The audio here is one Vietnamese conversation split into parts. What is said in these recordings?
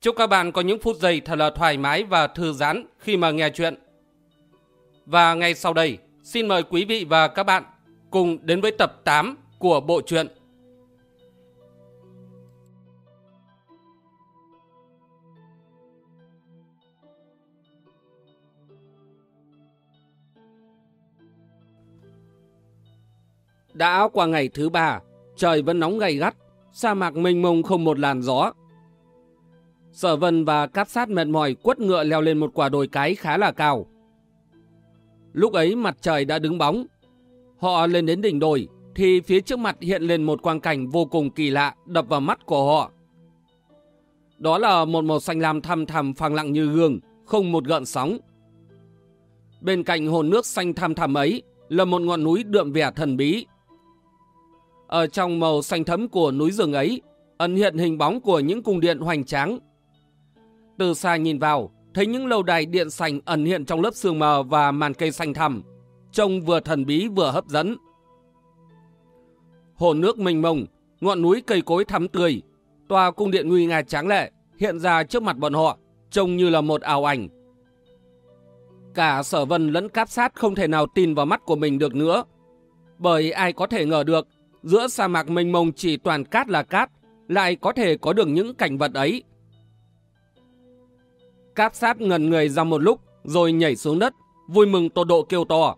Chúc các bạn có những phút giây thật là thoải mái và thư giãn khi mà nghe chuyện. Và ngay sau đây, xin mời quý vị và các bạn cùng đến với tập 8 của bộ truyện. Đã qua ngày thứ ba, trời vẫn nóng gay gắt, sa mạc mênh mông không một làn gió. Sở vân và cáp sát mệt mỏi quất ngựa leo lên một quả đồi cái khá là cao. Lúc ấy mặt trời đã đứng bóng. Họ lên đến đỉnh đồi thì phía trước mặt hiện lên một quang cảnh vô cùng kỳ lạ đập vào mắt của họ. Đó là một màu xanh lam thăm thẳm phẳng lặng như gương, không một gợn sóng. Bên cạnh hồ nước xanh thăm thẳm ấy là một ngọn núi đượm vẻ thần bí. Ở trong màu xanh thấm của núi rừng ấy ẩn hiện hình bóng của những cung điện hoành tráng. Từ xa nhìn vào, thấy những lâu đài điện sành ẩn hiện trong lớp sương mờ và màn cây xanh thẳm, trông vừa thần bí vừa hấp dẫn. Hồ nước mênh mông, ngọn núi cây cối thắm tươi, tòa cung điện nguy nga tráng lệ hiện ra trước mặt bọn họ, trông như là một ảo ảnh. Cả sở vân lẫn cáp sát không thể nào tin vào mắt của mình được nữa. Bởi ai có thể ngờ được, giữa sa mạc mênh mông chỉ toàn cát là cát, lại có thể có được những cảnh vật ấy. Cáp sát ngần người ra một lúc, rồi nhảy xuống đất, vui mừng tột độ kêu to.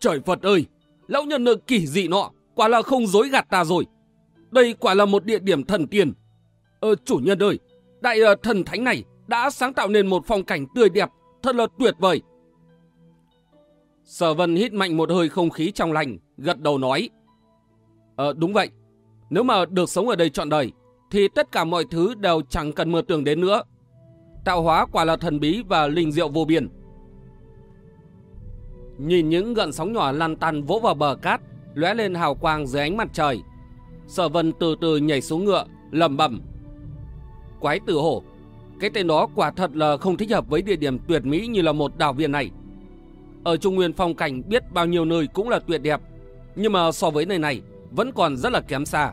Trời Phật ơi, lão nhân nợ kỳ dị nọ, quả là không dối gạt ta rồi. Đây quả là một địa điểm thần tiên. Ờ, chủ nhân ơi, đại uh, thần thánh này đã sáng tạo nên một phong cảnh tươi đẹp, thật là tuyệt vời. Sở vân hít mạnh một hơi không khí trong lành, gật đầu nói. Ờ, đúng vậy. Nếu mà được sống ở đây trọn đời, thì tất cả mọi thứ đều chẳng cần mơ tưởng đến nữa. Tạo hóa quả là thần bí và linh diệu vô biên. Nhìn những gợn sóng nhỏ lăn tăn vỗ vào bờ cát, lóe lên hào quang dưới ánh mặt trời. Sở vân từ từ nhảy xuống ngựa, lẩm bẩm. Quái tử hổ, cái tên đó quả thật là không thích hợp với địa điểm tuyệt mỹ như là một đảo viên này. Ở Trung Nguyên phong cảnh biết bao nhiêu nơi cũng là tuyệt đẹp, nhưng mà so với nơi này vẫn còn rất là kém xa.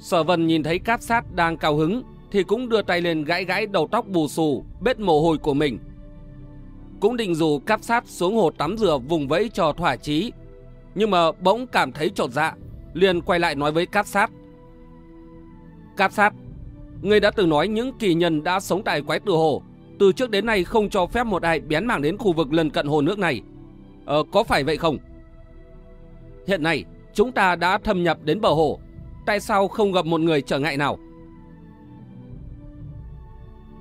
Sở vân nhìn thấy cáp sát đang cao hứng thì cũng đưa tay lên gãi gãi đầu tóc bù xù, bết mồ hôi của mình. Cũng định dù cáp sát xuống hồ tắm rửa vùng vẫy cho thỏa chí, nhưng mà bỗng cảm thấy trột dạ, liền quay lại nói với cáp sát. Cáp sát, ngươi đã từng nói những kỳ nhân đã sống tại quái tử hồ, từ trước đến nay không cho phép một ai bén mảng đến khu vực lân cận hồ nước này. Ờ, có phải vậy không? Hiện nay, chúng ta đã thâm nhập đến bờ hồ. Tại sao không gặp một người trở ngại nào?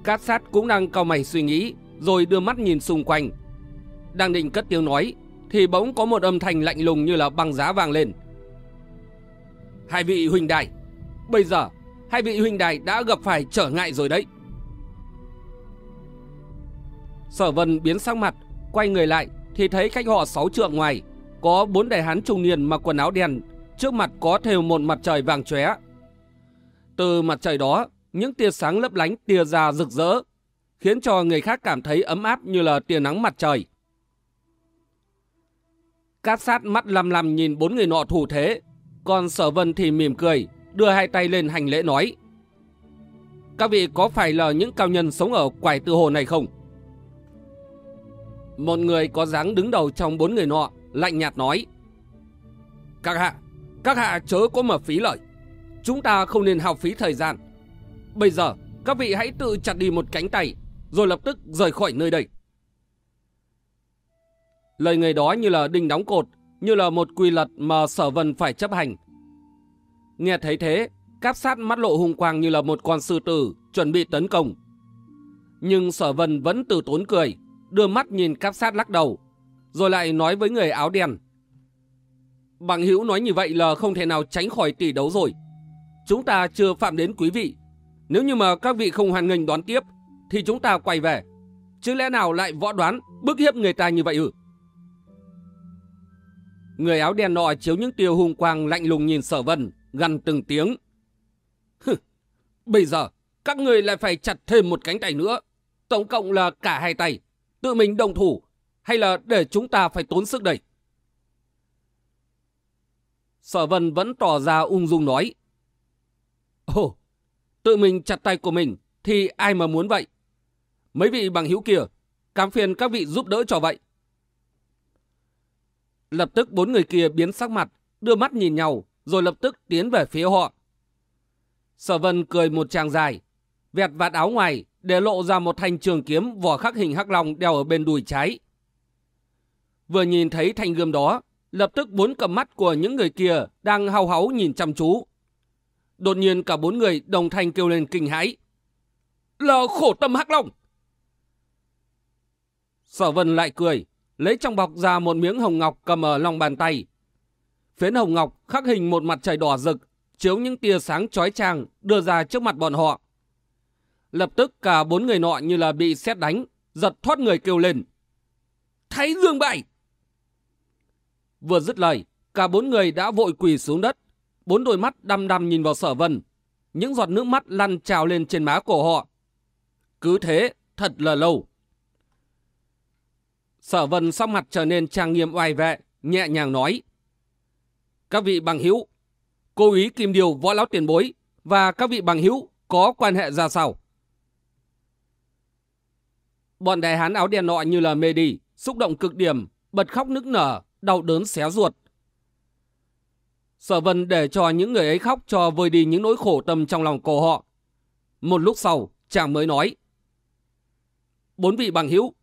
Cát sát cũng đang cau mày suy nghĩ, rồi đưa mắt nhìn xung quanh. Đang định cất tiếng nói, thì bỗng có một âm thanh lạnh lùng như là băng giá vang lên. Hai vị huynh đài, bây giờ hai vị huynh đài đã gặp phải trở ngại rồi đấy. Sở vân biến sắc mặt, quay người lại thì thấy cách họ sáu trượng ngoài có bốn đại hán trung niên mặc quần áo đen, trước mặt có thêu một mặt trời vàng chóe. Từ mặt trời đó, những tia sáng lấp lánh tia ra rực rỡ, khiến cho người khác cảm thấy ấm áp như là tia nắng mặt trời. Cát sát mắt lăm lăm nhìn bốn người nọ thủ thế, còn sở vân thì mỉm cười, đưa hai tay lên hành lễ nói. Các vị có phải là những cao nhân sống ở quải tư hồ này không? Một người có dáng đứng đầu trong bốn người nọ, lạnh nhạt nói. Các hạ, các hạ chớ có mà phí lời. Chúng ta không nên hao phí thời gian. Bây giờ, các vị hãy tự chặt đi một cánh tay, rồi lập tức rời khỏi nơi đây. Lời người đó như là đinh đóng cột, như là một quy luật mà sở vân phải chấp hành. Nghe thấy thế, cáp sát mắt lộ hung quang như là một con sư tử, chuẩn bị tấn công. Nhưng sở vân vẫn từ tốn cười, đưa mắt nhìn cáp sát lắc đầu, rồi lại nói với người áo đen. Bằng hữu nói như vậy là không thể nào tránh khỏi tỷ đấu rồi. Chúng ta chưa phạm đến quý vị, nếu như mà các vị không hoàn nghênh đón tiếp, thì chúng ta quay về. Chứ lẽ nào lại võ đoán, bức hiếp người ta như vậy ư? Người áo đen nọ chiếu những tia hung quang lạnh lùng nhìn sở vân, gằn từng tiếng. Hừ, bây giờ, các người lại phải chặt thêm một cánh tay nữa. Tổng cộng là cả hai tay. Tự mình đồng thủ, hay là để chúng ta phải tốn sức đây? Sở vân vẫn tỏ ra ung dung nói. Ồ, tự mình chặt tay của mình thì ai mà muốn vậy? Mấy vị bằng hữu kia, cám phiền các vị giúp đỡ cho vậy. Lập tức bốn người kia biến sắc mặt, đưa mắt nhìn nhau, rồi lập tức tiến về phía họ. Sở vân cười một tràng dài, vẹt vạt áo ngoài để lộ ra một thanh trường kiếm vỏ khắc hình hắc long đeo ở bên đùi trái. Vừa nhìn thấy thanh gươm đó, lập tức bốn cầm mắt của những người kia đang hào háo nhìn chăm chú. Đột nhiên cả bốn người đồng thanh kêu lên kinh hãi. Là khổ tâm hắc long! Sở vân lại cười, lấy trong bọc ra một miếng hồng ngọc cầm ở lòng bàn tay. Phiến hồng ngọc khắc hình một mặt trời đỏ rực, chiếu những tia sáng chói chang đưa ra trước mặt bọn họ. Lập tức cả bốn người nọ như là bị xét đánh, giật thoát người kêu lên. Thái dương bại! Vừa dứt lời, cả bốn người đã vội quỳ xuống đất, bốn đôi mắt đăm đăm nhìn vào sở vân. Những giọt nước mắt lăn trào lên trên má của họ. Cứ thế, thật là lâu. Sở vân sau mặt trở nên trang nghiêm oai vệ, nhẹ nhàng nói. Các vị bằng hữu, cô ý kim điều võ lão tiền bối và các vị bằng hữu có quan hệ ra sao? Bọn đại hán áo đen nọ như là mê đi, xúc động cực điểm, bật khóc nức nở, đau đớn xé ruột. Sở vân để cho những người ấy khóc cho vơi đi những nỗi khổ tâm trong lòng cô họ. Một lúc sau, chàng mới nói. Bốn vị bằng hữu,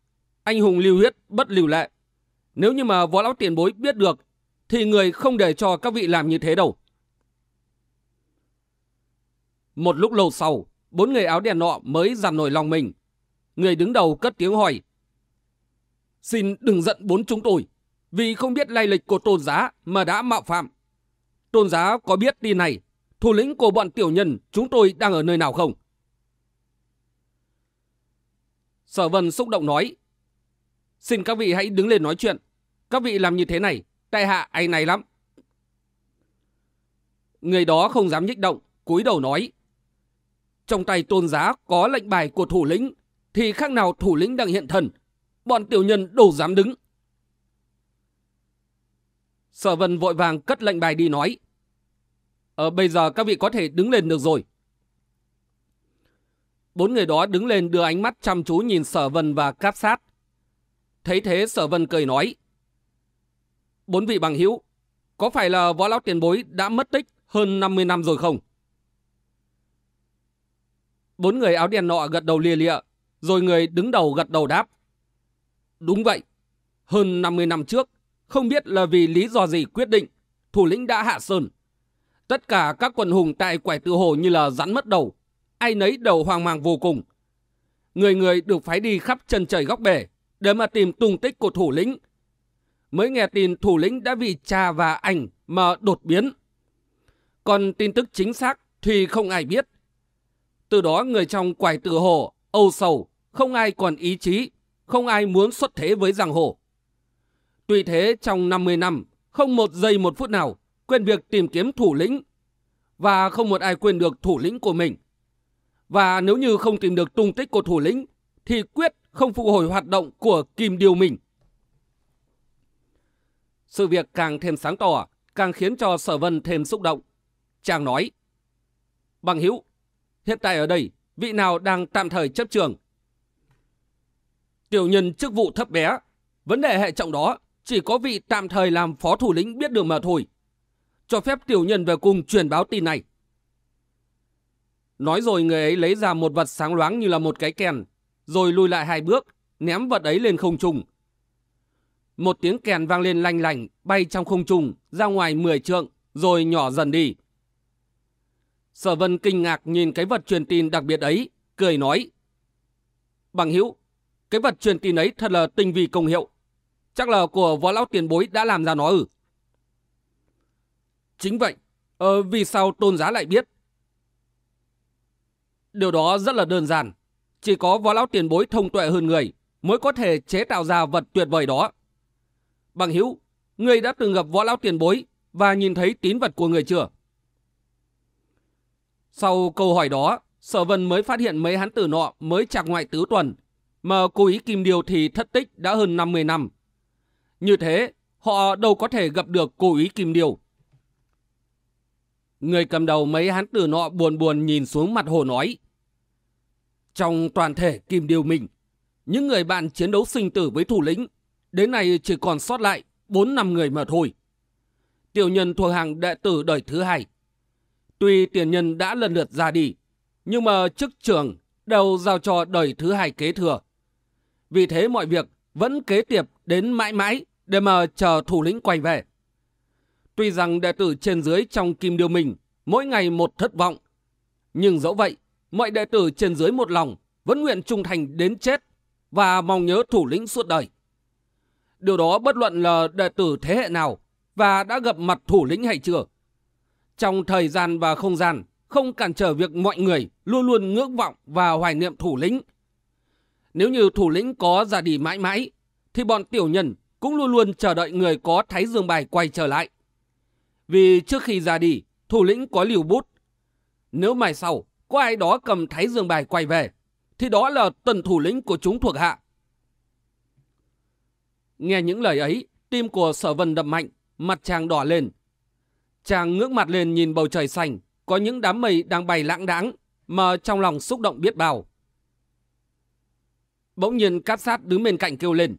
anh hùng lưu huyết, bất lưu lệ. Nếu như mà võ lão tiền bối biết được, thì người không để cho các vị làm như thế đâu. Một lúc lâu sau, bốn người áo đen nọ mới dằn nổi lòng mình. Người đứng đầu cất tiếng hỏi. Xin đừng giận bốn chúng tôi, vì không biết lai lịch của tôn giá mà đã mạo phạm. Tôn giá có biết tin này, thủ lĩnh của bọn tiểu nhân chúng tôi đang ở nơi nào không? Sở vân xúc động nói. Xin các vị hãy đứng lên nói chuyện. Các vị làm như thế này, tại hạ ai này lắm. Người đó không dám nhích động, cúi đầu nói. Trong tay tôn giá có lệnh bài của thủ lĩnh, thì khác nào thủ lĩnh đang hiện thần. Bọn tiểu nhân đâu dám đứng. Sở vân vội vàng cất lệnh bài đi nói. Ờ bây giờ các vị có thể đứng lên được rồi. Bốn người đó đứng lên đưa ánh mắt chăm chú nhìn sở vân và cáp sát. Thấy thế sở vân cười nói. Bốn vị bằng hữu, có phải là võ lão tiền bối đã mất tích hơn 50 năm rồi không? Bốn người áo đen nọ gật đầu lia lịa, rồi người đứng đầu gật đầu đáp. Đúng vậy, hơn 50 năm trước, không biết là vì lý do gì quyết định, thủ lĩnh đã hạ sơn. Tất cả các quần hùng tại quẻ tự hồ như là rắn mất đầu, ai nấy đầu hoang mang vô cùng. Người người được phái đi khắp chân trời góc bể để mà tìm tung tích của thủ lĩnh. Mới nghe tin thủ lĩnh đã vì cha và ảnh mà đột biến. Còn tin tức chính xác thì không ai biết. Từ đó người trong quải tự hồ, âu sầu, không ai còn ý chí, không ai muốn xuất thế với giang hồ. Tuy thế trong 50 năm, không một giây một phút nào quên việc tìm kiếm thủ lĩnh. Và không một ai quên được thủ lĩnh của mình. Và nếu như không tìm được tung tích của thủ lĩnh, thì quyết không phục hồi hoạt động của Kim Điều mình. Sự việc càng thêm sáng tỏ, càng khiến cho Sở Vân thêm xúc động. Chàng nói, Bằng hữu, hiện tại ở đây, vị nào đang tạm thời chấp trường? Tiểu nhân chức vụ thấp bé, vấn đề hệ trọng đó chỉ có vị tạm thời làm phó thủ lĩnh biết được mà thôi. Cho phép tiểu nhân về cùng truyền báo tin này. Nói rồi người ấy lấy ra một vật sáng loáng như là một cái kèn, rồi lùi lại hai bước, ném vật ấy lên không trung. Một tiếng kèn vang lên lanh lành, bay trong không trung, ra ngoài 10 trượng, rồi nhỏ dần đi. Sở vân kinh ngạc nhìn cái vật truyền tin đặc biệt ấy, cười nói. Bằng hữu, cái vật truyền tin ấy thật là tinh vi công hiệu. Chắc là của võ lão tiền bối đã làm ra nó ư? Chính vậy. Ờ, vì sao tôn giá lại biết? Điều đó rất là đơn giản. Chỉ có võ lão tiền bối thông tuệ hơn người mới có thể chế tạo ra vật tuyệt vời đó. Bằng hữu, người đã từng gặp võ lão tiền bối và nhìn thấy tín vật của người chưa? Sau câu hỏi đó, Sở Vân mới phát hiện mấy hắn tử nọ mới chạc ngoại tứ tuần, mà cố ý Kim Điều thì thất tích đã hơn 50 năm. Như thế, họ đâu có thể gặp được cô ý Kim Điều. Người cầm đầu mấy hán tử nọ buồn buồn nhìn xuống mặt hồ nói. Trong toàn thể Kim Điều mình, những người bạn chiến đấu sinh tử với thủ lĩnh, đến nay chỉ còn sót lại 4 năm người mà thôi. Tiểu nhân thuộc hàng đệ tử đời thứ hai. Tuy tiền nhân đã lần lượt ra đi, nhưng mà chức trưởng đều giao cho đời thứ hai kế thừa. Vì thế mọi việc vẫn kế tiếp đến mãi mãi để mà chờ thủ lĩnh quay về. Tuy rằng đệ tử trên dưới trong kim điêu mình mỗi ngày một thất vọng, nhưng dẫu vậy, mọi đệ tử trên dưới một lòng vẫn nguyện trung thành đến chết và mong nhớ thủ lĩnh suốt đời. Điều đó bất luận là đệ tử thế hệ nào và đã gặp mặt thủ lĩnh hay chưa. Trong thời gian và không gian, không cản trở việc mọi người luôn luôn ngưỡng vọng và hoài niệm thủ lĩnh. Nếu như thủ lĩnh có ra đi mãi mãi, thì bọn tiểu nhân cũng luôn luôn chờ đợi người có Thái Dương Bài quay trở lại. Vì trước khi ra đi, thủ lĩnh có liều bút. Nếu mai sau có ai đó cầm Thái Dương Bài quay về, thì đó là tần thủ lĩnh của chúng thuộc hạ. Nghe những lời ấy, tim của sở vân đập mạnh, mặt chàng đỏ lên. Chàng ngước mặt lên nhìn bầu trời xanh, có những đám mây đang bay lãng đãng, mà trong lòng xúc động biết bao. Bỗng nhiên cát sát đứng bên cạnh kêu lên.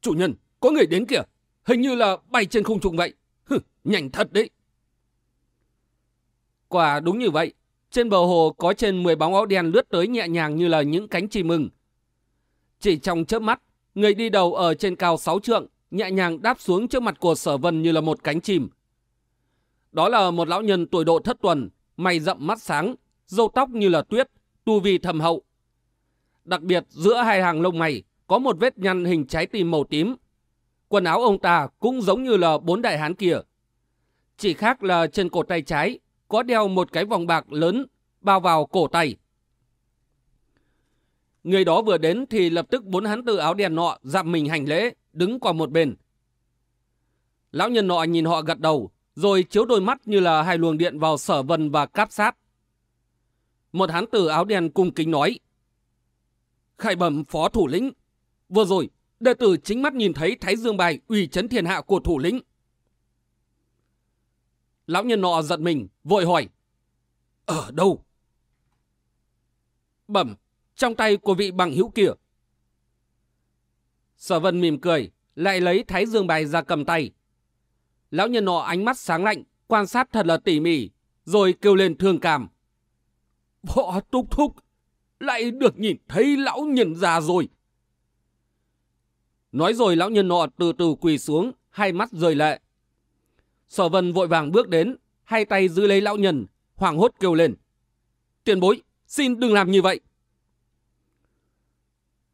Chủ nhân, có người đến kìa, hình như là bay trên không trung vậy. Hừ, nhanh thật đấy. Quả đúng như vậy, trên bờ hồ có trên 10 bóng áo đen lướt tới nhẹ nhàng như là những cánh chim mừng. Chỉ trong chớp mắt, người đi đầu ở trên cao 6 trượng, nhẹ nhàng đáp xuống trước mặt của sở vân như là một cánh chim. Đó là một lão nhân tuổi độ thất tuần, mày rậm mắt sáng, râu tóc như là tuyết, tu vi thầm hậu. Đặc biệt giữa hai hàng lông mày có một vết nhăn hình trái tim màu tím. Quần áo ông ta cũng giống như là bốn đại hán kia. Chỉ khác là trên cổ tay trái có đeo một cái vòng bạc lớn bao vào cổ tay. Người đó vừa đến thì lập tức bốn hán tử áo đen nọ dặm mình hành lễ, đứng qua một bên. Lão nhân nọ nhìn họ gật đầu, rồi chiếu đôi mắt như là hai luồng điện vào sở vân và cáp sát. Một hán tử áo đen cung kính nói. Khai bẩm phó thủ lĩnh. Vừa rồi, đệ tử chính mắt nhìn thấy Thái Dương Bài uy chấn thiên hạ của thủ lĩnh. Lão nhân nọ giận mình, vội hỏi. Ở đâu? Bẩm, trong tay của vị bằng hữu kia. Sở vân mỉm cười, lại lấy Thái Dương Bài ra cầm tay. Lão nhân nọ ánh mắt sáng lạnh, quan sát thật là tỉ mỉ, rồi kêu lên thương cảm. Võ túc thúc, lại được nhìn thấy lão nhân già rồi. Nói rồi lão nhân nọ từ từ quỳ xuống, hai mắt rơi lệ. Sở vân vội vàng bước đến, hai tay giữ lấy lão nhân, hoảng hốt kêu lên. Tiền bối, xin đừng làm như vậy.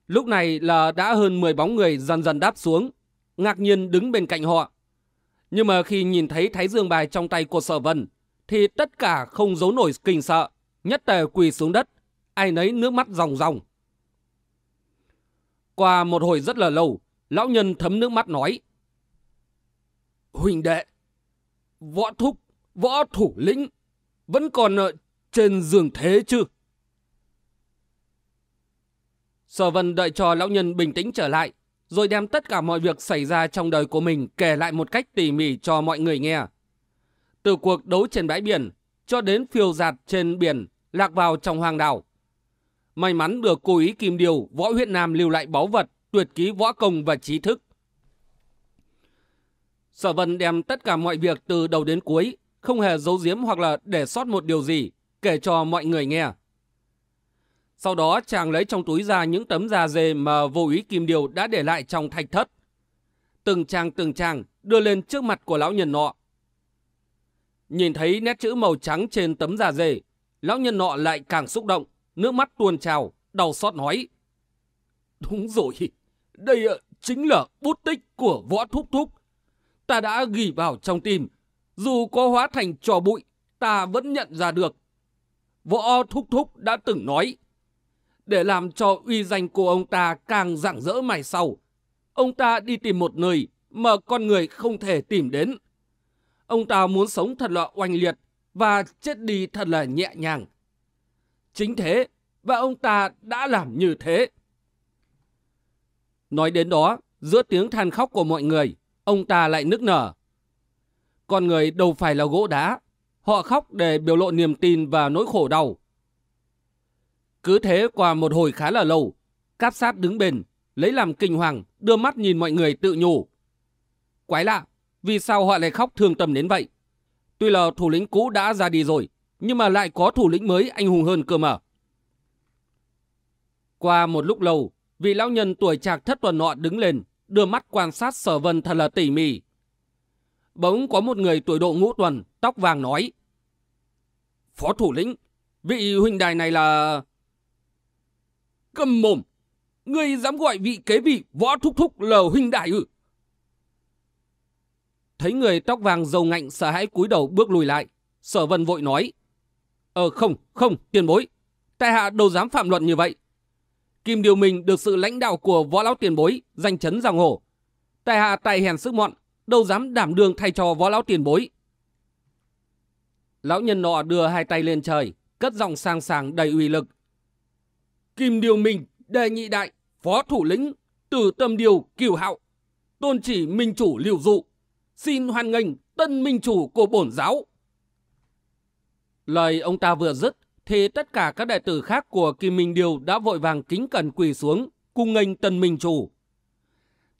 Lúc này là đã hơn 10 bóng người dần dần đáp xuống, ngạc nhiên đứng bên cạnh họ. Nhưng mà khi nhìn thấy thái dương bài trong tay của sở vân, thì tất cả không giấu nổi kinh sợ, nhất tề quỳ xuống đất, ai nấy nước mắt ròng ròng. Qua một hồi rất là lâu, lão nhân thấm nước mắt nói. Huỳnh đệ, võ thúc, võ thủ lĩnh, vẫn còn ở trên giường thế chứ? Sở vân đợi cho lão nhân bình tĩnh trở lại, rồi đem tất cả mọi việc xảy ra trong đời của mình kể lại một cách tỉ mỉ cho mọi người nghe. Từ cuộc đấu trên bãi biển, cho đến phiêu giạt trên biển, lạc vào trong hoàng đảo. May mắn được cố ý Kim Điều, võ huyện Nam lưu lại báu vật, tuyệt ký võ công và trí thức. Sở Vân đem tất cả mọi việc từ đầu đến cuối, không hề giấu giếm hoặc là để sót một điều gì, kể cho mọi người nghe. Sau đó chàng lấy trong túi ra những tấm da dê mà vô ý Kim Điều đã để lại trong thạch thất. Từng trang từng trang đưa lên trước mặt của lão nhân nọ. Nhìn thấy nét chữ màu trắng trên tấm da dê, lão nhân nọ lại càng xúc động, nước mắt tuôn trào, đau xót nói. Đúng rồi, đây ờ, chính là bút tích của võ thúc thúc. Ta đã ghi vào trong tim, dù có hóa thành trò bụi, ta vẫn nhận ra được. võ thúc thúc đã từng nói. Để làm cho uy danh của ông ta càng rạng rỡ mày sau, ông ta đi tìm một nơi mà con người không thể tìm đến. Ông ta muốn sống thật là oanh liệt và chết đi thật là nhẹ nhàng. Chính thế, và ông ta đã làm như thế. Nói đến đó, giữa tiếng than khóc của mọi người, ông ta lại nức nở. Con người đâu phải là gỗ đá, họ khóc để biểu lộ niềm tin và nỗi khổ đau. Cứ thế qua một hồi khá là lâu, cáp sát đứng bên, lấy làm kinh hoàng, đưa mắt nhìn mọi người tự nhủ. Quái lạ, vì sao họ lại khóc thương tâm đến vậy? Tuy là thủ lĩnh cũ đã ra đi rồi, nhưng mà lại có thủ lĩnh mới anh hùng hơn cơ mà. Qua một lúc lâu, vị lão nhân tuổi trạc thất tuần nọ đứng lên, đưa mắt quan sát sở vân thật là tỉ mỉ. Bỗng có một người tuổi độ ngũ tuần, tóc vàng nói. Phó thủ lĩnh, vị huynh đài này là... Cầm mồm, ngươi dám gọi vị kế vị võ thúc thúc lờ huynh đài ư? Thấy người tóc vàng dầu ngạnh sợ hãi cúi đầu bước lùi lại. Sở vân vội nói. Ờ không, không, tiền bối. Tại hạ đâu dám phạm luận như vậy. Kim Điều Minh được sự lãnh đạo của võ lão tiền bối, danh chấn giang hồ. tài hạ tài hèn sức mọn, đâu dám đảm đương thay cho võ lão tiền bối. Lão nhân nọ đưa hai tay lên trời, cất giọng sang sàng đầy uy lực. Kim Điều Minh, đề nhị đại, phó thủ lĩnh, từ tâm điều, kiều hạo, tôn chỉ minh chủ liều dụ, xin hoan nghênh tân minh chủ của bổn giáo. Lời ông ta vừa dứt, thì tất cả các đệ tử khác của Kim Minh Điều đã vội vàng kính cẩn quỳ xuống, cung nghênh tân minh chủ.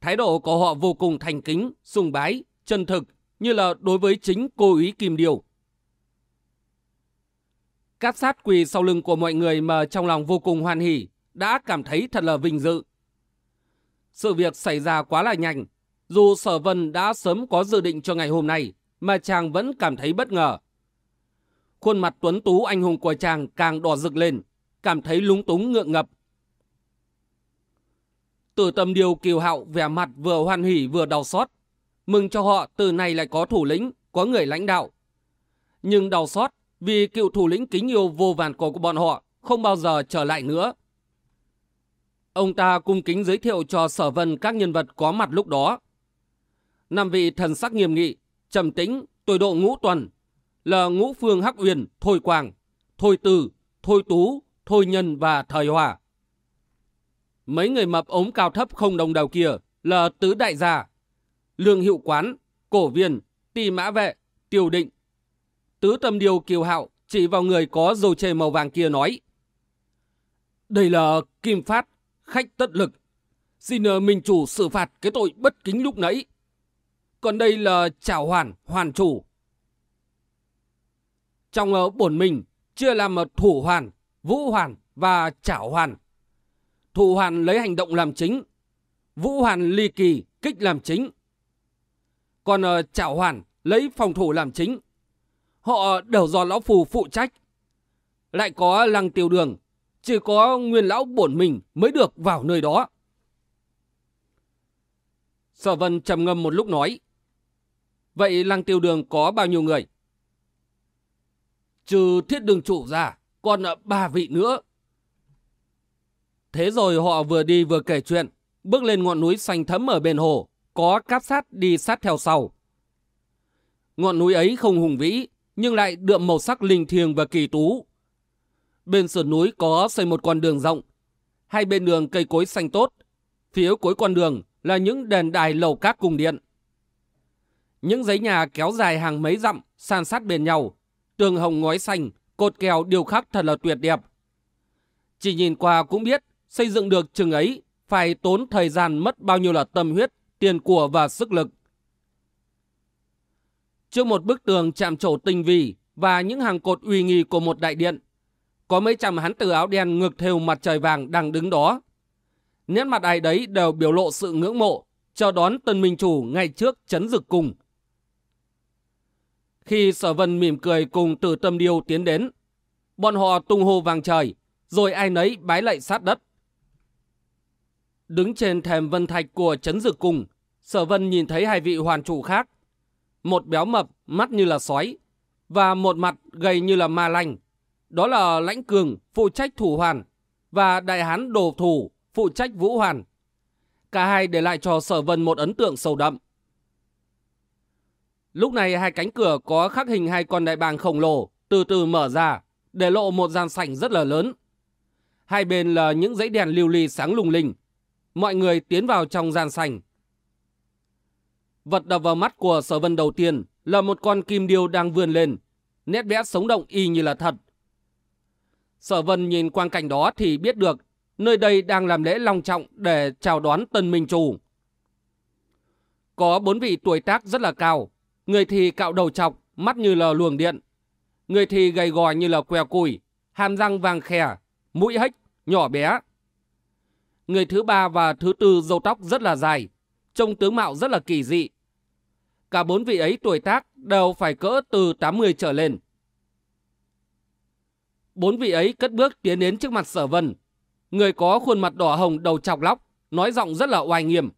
Thái độ của họ vô cùng thành kính, sùng bái, chân thực, như là đối với chính cô ý Kim Điều. Cáp sát quỳ sau lưng của mọi người mà trong lòng vô cùng hoan hỉ, đã cảm thấy thật là vinh dự. Sự việc xảy ra quá là nhanh, dù Sở Vân đã sớm có dự định cho ngày hôm nay, mà chàng vẫn cảm thấy bất ngờ. Khuôn mặt tuấn tú anh hùng của chàng càng đỏ rực lên, cảm thấy lúng túng ngượng ngập. Từ tâm điều kiều hạo vẻ mặt vừa hoan hỉ vừa đau xót. Mừng cho họ từ nay lại có thủ lĩnh, có người lãnh đạo. Nhưng đau xót vì cựu thủ lĩnh kính yêu vô vàn của bọn họ không bao giờ trở lại nữa. Ông ta cung kính giới thiệu cho sở vân các nhân vật có mặt lúc đó. Năm vị thần sắc nghiêm nghị, trầm tĩnh, tuổi độ ngũ tuần, là ngũ phương hắc uyên, thôi quang, thôi từ, thôi tú, thôi nhân và thời hòa. Mấy người mập ống cao thấp không đồng đầu kia là tứ đại gia, lương hiệu quán, cổ viên, tỳ mã vệ, tiêu định. Tứ tâm điều kiều hạo chỉ vào người có dầu chê màu vàng kia nói. Đây là kim phát, khách tất lực. Xin ờ, minh chủ xử phạt cái tội bất kính lúc nãy. Còn đây là trảo hoàn, hoàn chủ. Trong uh, bổn mình chia làm uh, thủ hoàn, vũ hoàn và trảo hoàn. Thủ hoàn lấy hành động làm chính. Vũ hoàn ly kỳ, kích làm chính. Còn ờ, uh, trảo hoàn lấy phòng thủ làm chính. Họ đều do lão phù phụ trách. Lại có lăng tiêu đường, chỉ có nguyên lão bổn mình mới được vào nơi đó. Sở vân trầm ngâm một lúc nói. Vậy lăng tiêu đường có bao nhiêu người? Trừ thiết đường chủ ra, còn ba vị nữa. Thế rồi họ vừa đi vừa kể chuyện, bước lên ngọn núi xanh thấm ở bên hồ, có cáp sát đi sát theo sau. Ngọn núi ấy không hùng vĩ, nhưng lại đượm màu sắc linh thiêng và kỳ tú. Bên sườn núi có xây một con đường rộng, hai bên đường cây cối xanh tốt, phía cuối con đường là những đền đài lầu cát cùng điện. Những giấy nhà kéo dài hàng mấy dặm, san sát bên nhau, tường hồng ngói xanh, cột kèo điều khắc thật là tuyệt đẹp. Chỉ nhìn qua cũng biết, xây dựng được chừng ấy phải tốn thời gian mất bao nhiêu là tâm huyết, tiền của và sức lực. Trước một bức tường chạm trổ tinh vi và những hàng cột uy nghi của một đại điện, có mấy trăm hắn tử áo đen ngược thêu mặt trời vàng đang đứng đó. Nét mặt ai đấy đều biểu lộ sự ngưỡng mộ, chờ đón tân minh chủ ngay trước chấn dực cùng. Khi sở vân mỉm cười cùng từ tâm điêu tiến đến, bọn họ tung hô vàng trời, rồi ai nấy bái lạy sát đất. Đứng trên thềm vân thạch của chấn dược cung, sở vân nhìn thấy hai vị hoàn chủ khác. Một béo mập, mắt như là sói, và một mặt gầy như là ma lành, Đó là Lãnh Cường phụ trách thủ hoàn và Đại Hán Đồ Thủ phụ trách vũ hoàn. Cả hai để lại cho Sở Vân một ấn tượng sâu đậm. Lúc này hai cánh cửa có khắc hình hai con đại bàng khổng lồ từ từ mở ra, để lộ một gian sảnh rất là lớn. Hai bên là những dãy đèn lưu ly sáng lung linh. Mọi người tiến vào trong gian sảnh. Vật đập vào mắt của sở vân đầu tiên là một con kim điêu đang vươn lên, nét vẽ sống động y như là thật. Sở vân nhìn quang cảnh đó thì biết được nơi đây đang làm lễ long trọng để chào đón tân minh chủ. Có bốn vị tuổi tác rất là cao, người thì cạo đầu chọc, mắt như là luồng điện. Người thì gầy gò như là què củi hàm răng vàng khè, mũi hếch, nhỏ bé. Người thứ ba và thứ tư râu tóc rất là dài, trông tướng mạo rất là kỳ dị. Cả bốn vị ấy tuổi tác đều phải cỡ từ 80 trở lên. Bốn vị ấy cất bước tiến đến trước mặt sở vân. Người có khuôn mặt đỏ hồng đầu chọc lóc, nói giọng rất là oai nghiêm.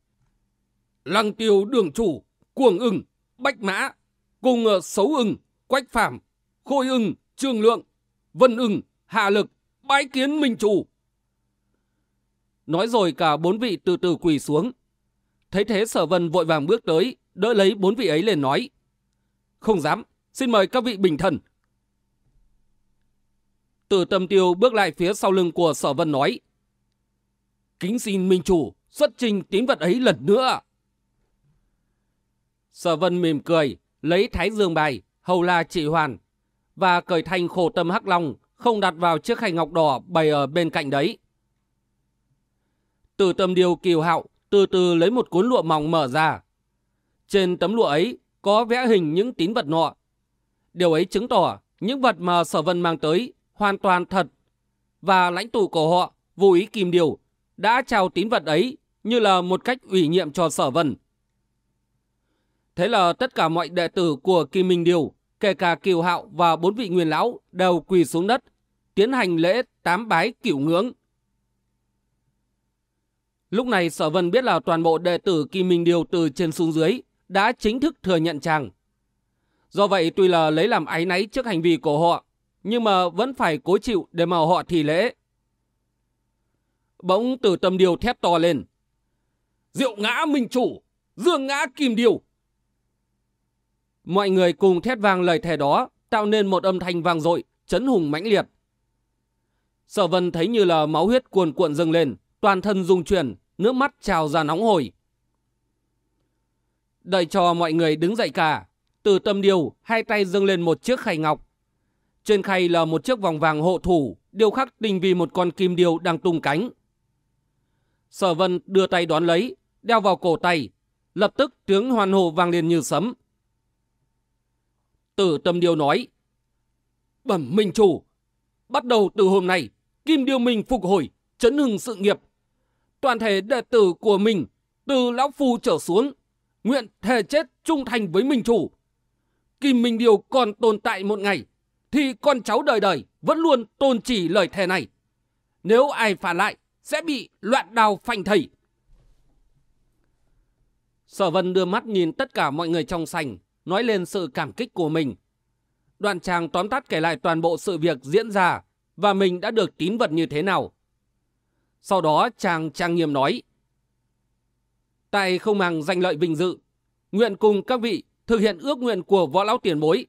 Lăng tiêu đường chủ, cuồng ưng, bách mã, cùng xấu ưng, quách phạm, khôi ưng, trương lượng, vân ưng, hạ lực, bái kiến minh chủ. Nói rồi cả bốn vị từ từ quỳ xuống. Thấy thế sở vân vội vàng bước tới, đỡ lấy bốn vị ấy lên nói. Không dám, xin mời các vị bình thần. Từ tâm tiêu bước lại phía sau lưng của sở vân nói. Kính xin minh chủ, xuất trình tín vật ấy lần nữa. Sở vân mỉm cười, lấy thái dương bài, hầu la trị hoàn, và cởi thành khổ tâm hắc long, không đặt vào chiếc khay ngọc đỏ bày ở bên cạnh đấy. Từ tâm điều kiều hạo, từ từ lấy một cuốn lụa mỏng mở ra. Trên tấm lụa ấy có vẽ hình những tín vật nọ. Điều ấy chứng tỏ những vật mà sở vân mang tới hoàn toàn thật. Và lãnh tụ của họ, vô ý kim điều, đã trao tín vật ấy như là một cách ủy nhiệm cho sở vân. Thế là tất cả mọi đệ tử của Kim Minh Điều, kể cả Kiều Hạo và bốn vị nguyên lão đều quỳ xuống đất, tiến hành lễ tám bái cửu ngưỡng. Lúc này Sở Vân biết là toàn bộ đệ tử Kim Minh Điều từ trên xuống dưới đã chính thức thừa nhận chàng. Do vậy tuy là lấy làm áy náy trước hành vi của họ, nhưng mà vẫn phải cố chịu để mà họ thì lễ. Bỗng từ tâm điều thép to lên. Diệu ngã minh chủ, dương ngã kim điều. Mọi người cùng thét vang lời thề đó, tạo nên một âm thanh vang dội, chấn hùng mãnh liệt. Sở vân thấy như là máu huyết cuồn cuộn dâng lên, toàn thân rung chuyển, nước mắt trào ra nóng hổi. Đợi cho mọi người đứng dậy cả, từ tâm điều hai tay dâng lên một chiếc khay ngọc. Trên khay là một chiếc vòng vàng hộ thủ, điêu khắc tinh vi một con kim điêu đang tung cánh. Sở vân đưa tay đón lấy, đeo vào cổ tay, lập tức tiếng hoàn hồ vang lên như sấm. Tử tâm điêu nói, Bẩm Minh Chủ, bắt đầu từ hôm nay, Kim Điêu Minh phục hồi, chấn hưng sự nghiệp. Toàn thể đệ tử của mình, từ Lão Phu trở xuống, nguyện thề chết trung thành với Minh Chủ. Kim Minh Điêu còn tồn tại một ngày, thì con cháu đời đời vẫn luôn tôn chỉ lời thề này. Nếu ai phản lại, sẽ bị loạn đào phanh thầy. Sở Vân đưa mắt nhìn tất cả mọi người trong sảnh, nói lên sự cảm kích của mình. Đoạn chàng tóm tắt kể lại toàn bộ sự việc diễn ra và mình đã được tín vật như thế nào. Sau đó chàng trang nghiêm nói. Tại không mang danh lợi vinh dự, nguyện cùng các vị thực hiện ước nguyện của võ lão tiền bối.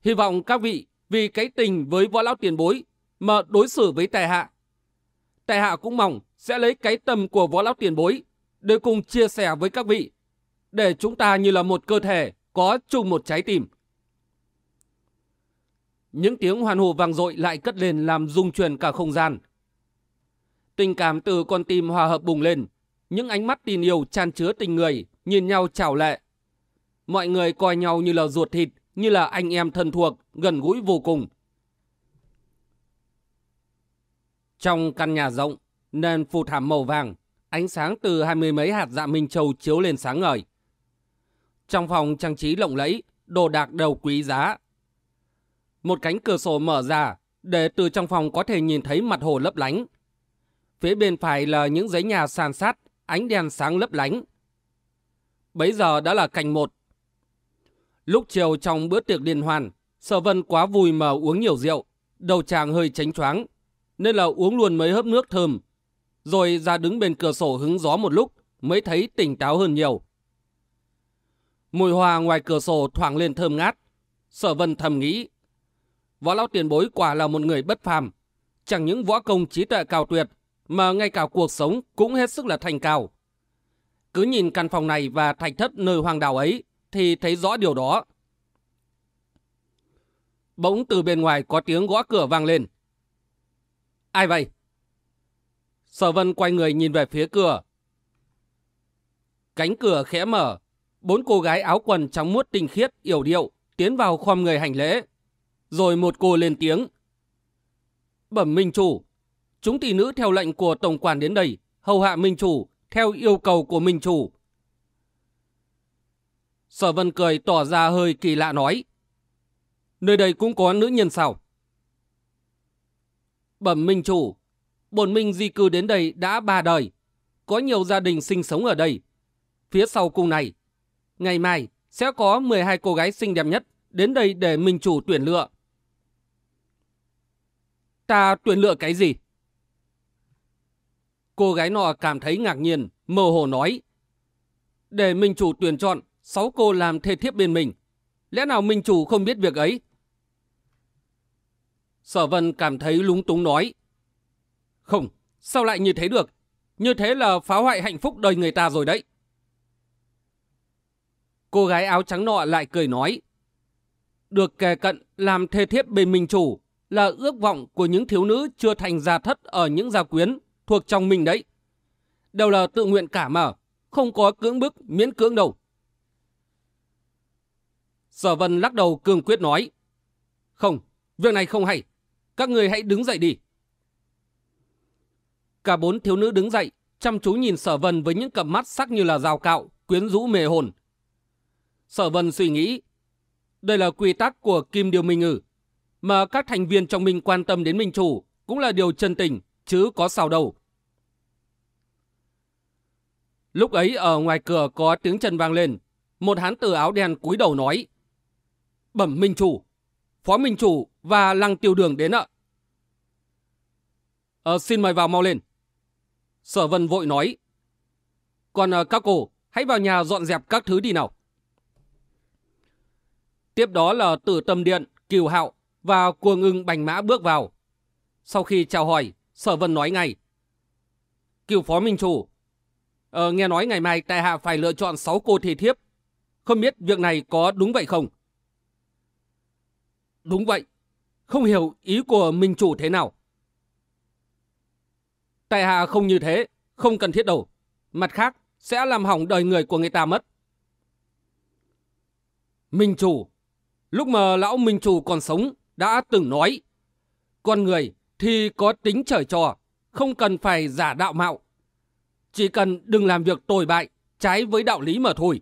Hy vọng các vị vì cái tình với võ lão tiền bối mà đối xử với tài hạ. Tài hạ cũng mong sẽ lấy cái tâm của võ lão tiền bối để cùng chia sẻ với các vị, để chúng ta như là một cơ thể có chung một trái tim. Những tiếng hoàn hồ vang dội lại cất lên làm rung chuyển cả không gian. Tình cảm từ con tim hòa hợp bùng lên, những ánh mắt tin yêu tràn chứa tình người, nhìn nhau chào lệ. Mọi người coi nhau như là ruột thịt, như là anh em thân thuộc, gần gũi vô cùng. Trong căn nhà rộng, nền phủ thảm màu vàng, ánh sáng từ hai mươi mấy hạt dạ minh châu chiếu lên sáng ngời. Trong phòng trang trí lộng lẫy, đồ đạc đều quý giá. Một cánh cửa sổ mở ra, để từ trong phòng có thể nhìn thấy mặt hồ lấp lánh. Phía bên phải là những giấy nhà sàn sát, ánh đèn sáng lấp lánh. Bấy giờ đã là cành một. Lúc chiều trong bữa tiệc liên hoàn, Sở Vân quá vui mà uống nhiều rượu, đầu chàng hơi tránh choáng, nên là uống luôn mấy hớp nước thơm, rồi ra đứng bên cửa sổ hứng gió một lúc mới thấy tỉnh táo hơn nhiều. Mùi hoa ngoài cửa sổ thoảng lên thơm ngát, sở vân thầm nghĩ. Võ lão tiền bối quả là một người bất phàm, chẳng những võ công trí tuệ cao tuyệt, mà ngay cả cuộc sống cũng hết sức là thành cao. Cứ nhìn căn phòng này và thạch thất nơi hoàng đảo ấy thì thấy rõ điều đó. Bỗng từ bên ngoài có tiếng gõ cửa vang lên. Ai vậy? Sở vân quay người nhìn về phía cửa. Cánh cửa khẽ mở. Bốn cô gái áo quần trắng muốt tinh khiết, yểu điệu, tiến vào khom người hành lễ. Rồi một cô lên tiếng. Bẩm Minh Chủ, chúng tỷ nữ theo lệnh của Tổng quản đến đây, hầu hạ Minh Chủ, theo yêu cầu của Minh Chủ. Sở Vân cười tỏ ra hơi kỳ lạ nói. Nơi đây cũng có nữ nhân sao? Bẩm Minh Chủ, bổn Minh di cư đến đây đã ba đời. Có nhiều gia đình sinh sống ở đây. Phía sau cung này, ngày mai sẽ có 12 cô gái xinh đẹp nhất đến đây để Minh Chủ tuyển lựa. Ta tuyển lựa cái gì? Cô gái nọ cảm thấy ngạc nhiên, mơ hồ nói. Để Minh Chủ tuyển chọn, sáu cô làm thê thiếp bên mình. Lẽ nào Minh Chủ không biết việc ấy? Sở Vân cảm thấy lúng túng nói. Không, sao lại như thế được? Như thế là phá hoại hạnh phúc đời người ta rồi đấy. Cô gái áo trắng nọ lại cười nói. Được kề cận làm thê thiếp bên mình Chủ là ước vọng của những thiếu nữ chưa thành gia thất ở những gia quyến thuộc trong mình đấy. Đều là tự nguyện cả mà, không có cưỡng bức miễn cưỡng đâu. Sở Vân lắc đầu cương quyết nói. Không, việc này không hay. Các người hãy đứng dậy đi. Cả bốn thiếu nữ đứng dậy, chăm chú nhìn sở vân với những cặp mắt sắc như là rào cạo, quyến rũ mê hồn. Sở vân suy nghĩ, đây là quy tắc của Kim Điều Minh Ngữ, mà các thành viên trong mình quan tâm đến Minh Chủ cũng là điều chân tình, chứ có sao đâu. Lúc ấy ở ngoài cửa có tiếng chân vang lên, một hán tử áo đen cúi đầu nói, Bẩm Minh Chủ, Phó Minh Chủ và Lăng Tiêu Đường đến ạ. Ờ, xin mời vào mau lên. Sở Vân vội nói. Còn ờ, các cô, hãy vào nhà dọn dẹp các thứ đi nào. Tiếp đó là tử tâm điện, kiều hạo và cuồng ưng bành mã bước vào. Sau khi chào hỏi, Sở Vân nói ngay. Kiều Phó Minh Chủ, ờ, nghe nói ngày mai tại hạ phải lựa chọn 6 cô thi thiếp. Không biết việc này có đúng vậy không? Đúng vậy. Không hiểu ý của Minh Chủ thế nào. Tại hạ không như thế, không cần thiết đâu. Mặt khác, sẽ làm hỏng đời người của người ta mất. Minh Chủ, lúc mà lão Minh Chủ còn sống, đã từng nói, con người thì có tính trời trò, không cần phải giả đạo mạo. Chỉ cần đừng làm việc tồi bại, trái với đạo lý mà thôi.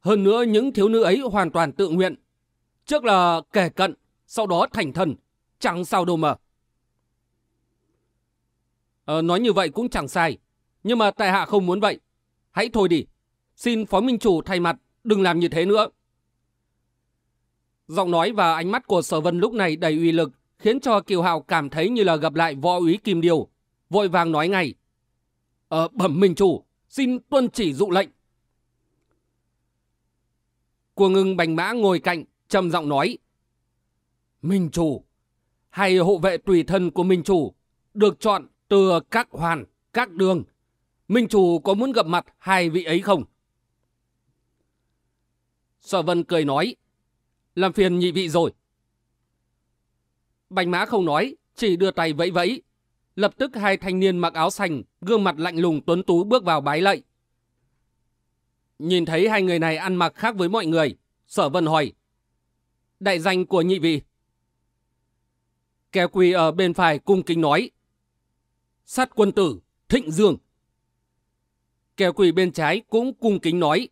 Hơn nữa những thiếu nữ ấy hoàn toàn tự nguyện. Trước là kẻ cận, sau đó thành thần, chẳng sao đâu mà. Ờ, nói như vậy cũng chẳng sai. Nhưng mà tại hạ không muốn vậy. Hãy thôi đi. Xin Phó Minh Chủ thay mặt, đừng làm như thế nữa. Giọng nói và ánh mắt của Sở Vân lúc này đầy uy lực, khiến cho Kiều Hạo cảm thấy như là gặp lại võ úy Kim Điều. Vội vàng nói ngay. Ờ, bẩm Minh Chủ, xin tuân chỉ dụ lệnh. Cua ngưng bành mã ngồi cạnh, trầm giọng nói. Minh Chủ, hay hộ vệ tùy thân của Minh Chủ, được chọn từ các hoàn, các đường. Minh chủ có muốn gặp mặt hai vị ấy không? Sở Vân cười nói, làm phiền nhị vị rồi. Bành mã không nói, chỉ đưa tay vẫy vẫy. Lập tức hai thanh niên mặc áo xanh, gương mặt lạnh lùng tuấn tú bước vào bái lạy. Nhìn thấy hai người này ăn mặc khác với mọi người, sở vân hỏi. Đại danh của nhị vị. Kẻ quỳ ở bên phải cung kính nói sát quân tử, thịnh dương. Kẻ quỳ bên trái cũng cung kính nói.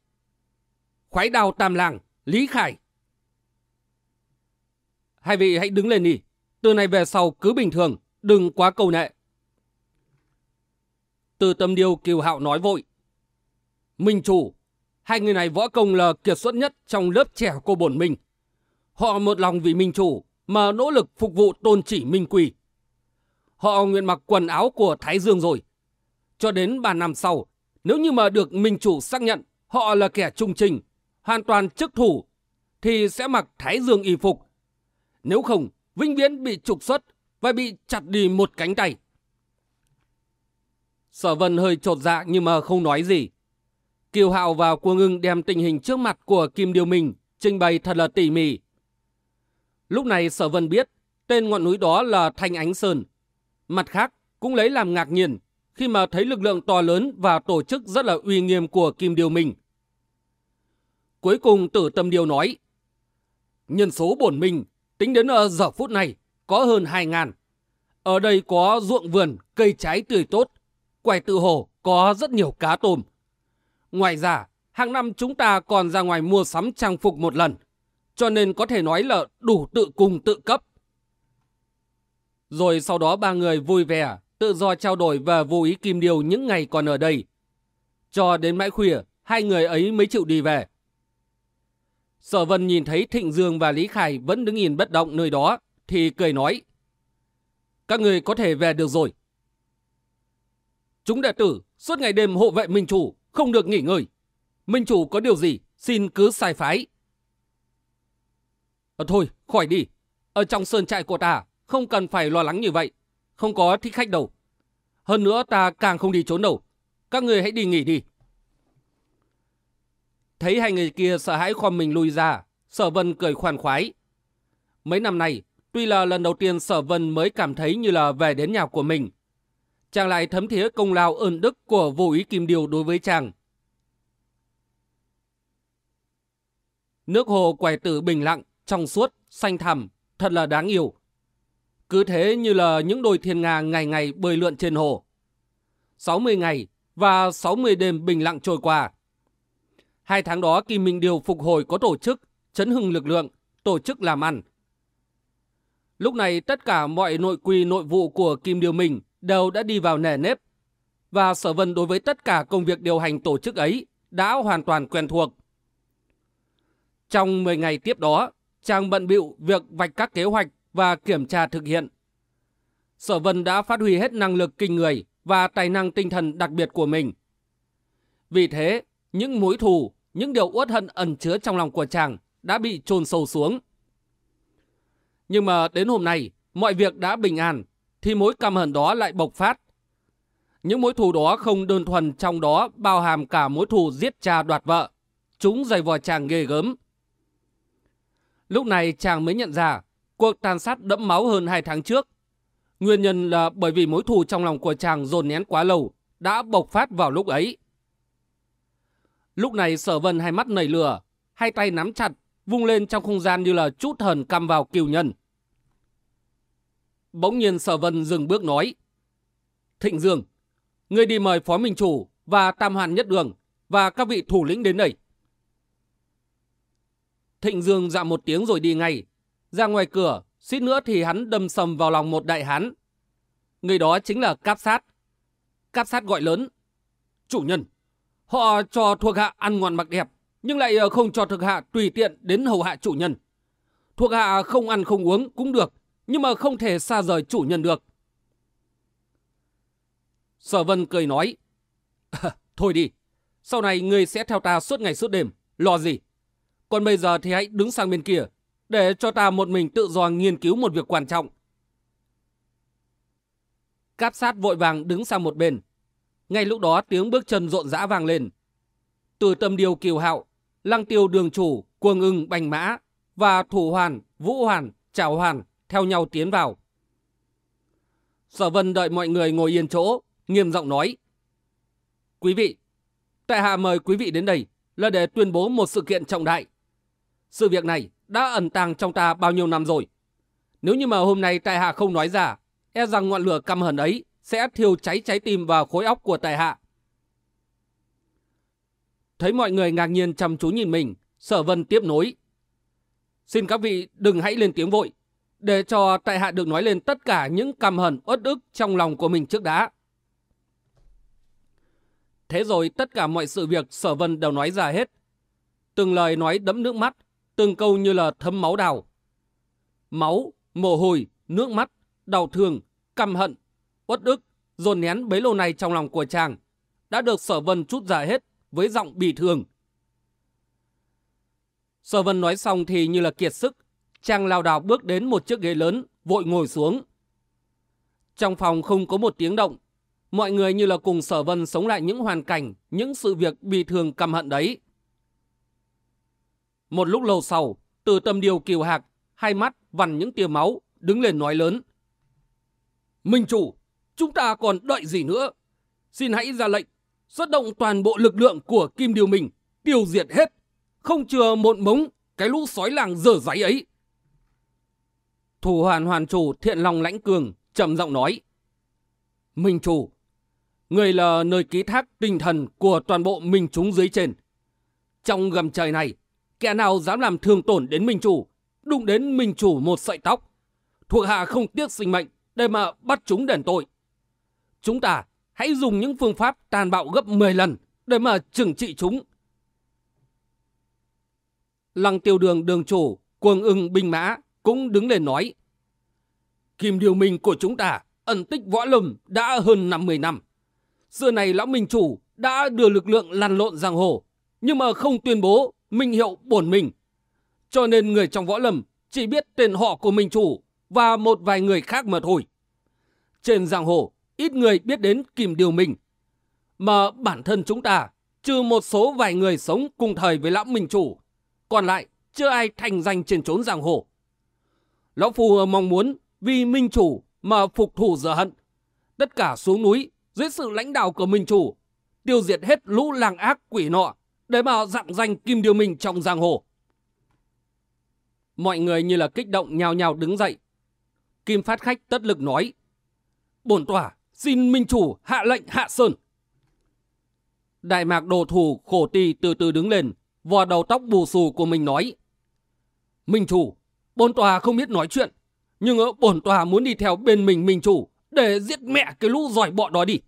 Khoái đào tam làng, Lý Khải. Hai vị hãy đứng lên đi. Từ này về sau cứ bình thường, đừng quá cầu nệ. Từ tâm điêu kiều hạo nói vội. Minh chủ, hai người này võ công là kiệt xuất nhất trong lớp trẻ của bổn mình. Họ một lòng vì Minh chủ, mà nỗ lực phục vụ tôn chỉ minh quỳ. Họ nguyện mặc quần áo của Thái Dương rồi. Cho đến 3 năm sau, nếu như mà được Minh Chủ xác nhận họ là kẻ trung trình, hoàn toàn chức thủ, thì sẽ mặc Thái Dương y phục. Nếu không, vĩnh viễn bị trục xuất và bị chặt đi một cánh tay. Sở Vân hơi trột dạ nhưng mà không nói gì. Kiều Hạo và Cua Ngưng đem tình hình trước mặt của Kim Điều Minh trình bày thật là tỉ mỉ. Lúc này Sở Vân biết tên ngọn núi đó là Thanh Ánh Sơn. Mặt khác cũng lấy làm ngạc nhiên khi mà thấy lực lượng to lớn và tổ chức rất là uy nghiêm của Kim Điều Minh. Cuối cùng tử tâm điều nói, nhân số bổn mình tính đến ờ, giờ phút này có hơn 2 ngàn. Ở đây có ruộng vườn, cây trái tươi tốt, quầy tự hồ có rất nhiều cá tôm. Ngoài ra, hàng năm chúng ta còn ra ngoài mua sắm trang phục một lần, cho nên có thể nói là đủ tự cùng tự cấp. Rồi sau đó ba người vui vẻ, tự do trao đổi và vô ý kim điều những ngày còn ở đây. Cho đến mãi khuya, hai người ấy mới chịu đi về. Sở Vân nhìn thấy Thịnh Dương và Lý Khải vẫn đứng nhìn bất động nơi đó, thì cười nói. Các người có thể về được rồi. Chúng đệ tử suốt ngày đêm hộ vệ Minh Chủ, không được nghỉ ngơi. Minh Chủ có điều gì, xin cứ sai phái. À, thôi, khỏi đi. Ở trong sơn trại của ta, không cần phải lo lắng như vậy. Không có thích khách đâu. Hơn nữa ta càng không đi trốn đâu. Các người hãy đi nghỉ đi. Thấy hai người kia sợ hãi khom mình lui ra, sở vân cười khoan khoái. Mấy năm nay, tuy là lần đầu tiên sở vân mới cảm thấy như là về đến nhà của mình. Chàng lại thấm thía công lao ơn đức của vô ý kim điều đối với chàng. Nước hồ quẻ tử bình lặng, trong suốt, xanh thẳm, thật là đáng yêu. Cứ thế như là những đôi thiên nga ngày ngày bơi lượn trên hồ. 60 ngày và 60 đêm bình lặng trôi qua. Hai tháng đó Kim Minh Điều phục hồi có tổ chức, chấn hưng lực lượng, tổ chức làm ăn. Lúc này tất cả mọi nội quy nội vụ của Kim Điều Minh đều đã đi vào nề nếp. Và Sở Vân đối với tất cả công việc điều hành tổ chức ấy đã hoàn toàn quen thuộc. Trong 10 ngày tiếp đó, chàng bận bịu việc vạch các kế hoạch và kiểm tra thực hiện. Sở Vân đã phát huy hết năng lực kinh người và tài năng tinh thần đặc biệt của mình. Vì thế, những mối thù, những điều uất hận ẩn chứa trong lòng của chàng đã bị chôn sâu xuống. Nhưng mà đến hôm nay, mọi việc đã bình an, thì mối căm hận đó lại bộc phát. Những mối thù đó không đơn thuần trong đó bao hàm cả mối thù giết cha đoạt vợ. Chúng dày vò chàng ghê gớm. Lúc này chàng mới nhận ra cuộc tàn sát đẫm máu hơn hai tháng trước. Nguyên nhân là bởi vì mối thù trong lòng của chàng dồn nén quá lâu đã bộc phát vào lúc ấy. Lúc này sở vân hai mắt nảy lửa, hai tay nắm chặt, vung lên trong không gian như là chút hờn căm vào kiều nhân. Bỗng nhiên sở vân dừng bước nói. Thịnh Dương, ngươi đi mời Phó Minh Chủ và Tam Hoàn Nhất Đường và các vị thủ lĩnh đến đây. Thịnh Dương dạ một tiếng rồi đi ngay. Ra ngoài cửa, suýt nữa thì hắn đâm sầm vào lòng một đại hán. Người đó chính là Cáp Sát. Cáp Sát gọi lớn. Chủ nhân, họ cho thuộc hạ ăn ngon mặc đẹp, nhưng lại ờ, không cho thuộc hạ tùy tiện đến hầu hạ chủ nhân. Thuộc hạ không ăn không uống cũng được, nhưng mà không thể xa rời chủ nhân được. Sở Vân cười nói, Thôi đi, sau này người sẽ theo ta suốt ngày suốt đêm, lo gì? Còn bây giờ thì hãy đứng sang bên kia, để cho ta một mình tự do nghiên cứu một việc quan trọng. Cáp sát vội vàng đứng sang một bên. Ngay lúc đó tiếng bước chân rộn rã vang lên. Từ tâm điều kiều hạo, lăng tiêu đường chủ, cuồng ưng bành mã và thủ hoàn, vũ hoàn, trào hoàn theo nhau tiến vào. Sở vân đợi mọi người ngồi yên chỗ, nghiêm giọng nói. Quý vị, tại hạ mời quý vị đến đây là để tuyên bố một sự kiện trọng đại. Sự việc này đã ẩn tàng trong ta bao nhiêu năm rồi. Nếu như mà hôm nay tại hạ không nói ra, e rằng ngọn lửa căm hận ấy sẽ thiêu cháy trái tim và khối óc của tại hạ. Thấy mọi người ngạc nhiên chăm chú nhìn mình, sở vân tiếp nối. Xin các vị đừng hãy lên tiếng vội, để cho tại hạ được nói lên tất cả những căm hận uất ức trong lòng của mình trước đã. Thế rồi tất cả mọi sự việc sở vân đều nói ra hết. Từng lời nói đẫm nước mắt, từng câu như là thấm máu đào. Máu mồ hôi, nước mắt, đau thương, căm hận, uất ức, dồn nén bấy lâu nay trong lòng của chàng, đã được sở vân chút ra hết với giọng bỉ thường. Sở vân nói xong thì như là kiệt sức, chàng lao Đào bước đến một chiếc ghế lớn, vội ngồi xuống. Trong phòng không có một tiếng động, mọi người như là cùng sở vân sống lại những hoàn cảnh, những sự việc bì thường căm hận đấy. Một lúc lâu sau, từ tâm điều kiều hạc, hai mắt vằn những tia máu, đứng lên nói lớn. Minh chủ, chúng ta còn đợi gì nữa? Xin hãy ra lệnh, xuất động toàn bộ lực lượng của Kim Điều Mình, tiêu diệt hết, không chừa một mống cái lũ sói làng dở giấy ấy. Thủ hoàn hoàn chủ thiện lòng lãnh cường, trầm giọng nói. Minh chủ, người là nơi ký thác tinh thần của toàn bộ minh chúng dưới trên. Trong gầm trời này, kẻ nào dám làm thương tổn đến minh chủ, đụng đến minh chủ một sợi tóc, thuộc hạ không tiếc sinh mệnh để mà bắt chúng đền tội. Chúng ta hãy dùng những phương pháp tàn bạo gấp 10 lần để mà trừng trị chúng. Lăng tiêu đường đường chủ, cuồng ưng binh mã cũng đứng lên nói. Kim điều minh của chúng ta ẩn tích võ lâm đã hơn 50 năm. Xưa này lão minh chủ đã đưa lực lượng lăn lộn giang hồ, nhưng mà không tuyên bố minh hiệu bổn mình. Cho nên người trong võ lâm chỉ biết tên họ của minh chủ và một vài người khác mà thôi. Trên giang hồ, ít người biết đến Kim Điều Minh. Mà bản thân chúng ta, trừ một số vài người sống cùng thời với lão minh chủ, còn lại chưa ai thành danh trên trốn giang hồ. Lão Phu mong muốn vì minh chủ mà phục thủ giờ hận. Tất cả xuống núi dưới sự lãnh đạo của minh chủ, tiêu diệt hết lũ làng ác quỷ nọ để mà dạng danh Kim Điều Minh trong giang hồ. Mọi người như là kích động nhào nhào đứng dậy. Kim Phát Khách tất lực nói. Bổn tòa xin minh chủ hạ lệnh hạ sơn. Đại mạc đồ thủ khổ ti từ từ đứng lên, vò đầu tóc bù xù của mình nói. Minh chủ, bổn tòa không biết nói chuyện, nhưng ở bổn tòa muốn đi theo bên mình minh chủ để giết mẹ cái lũ giỏi bọ đó đi.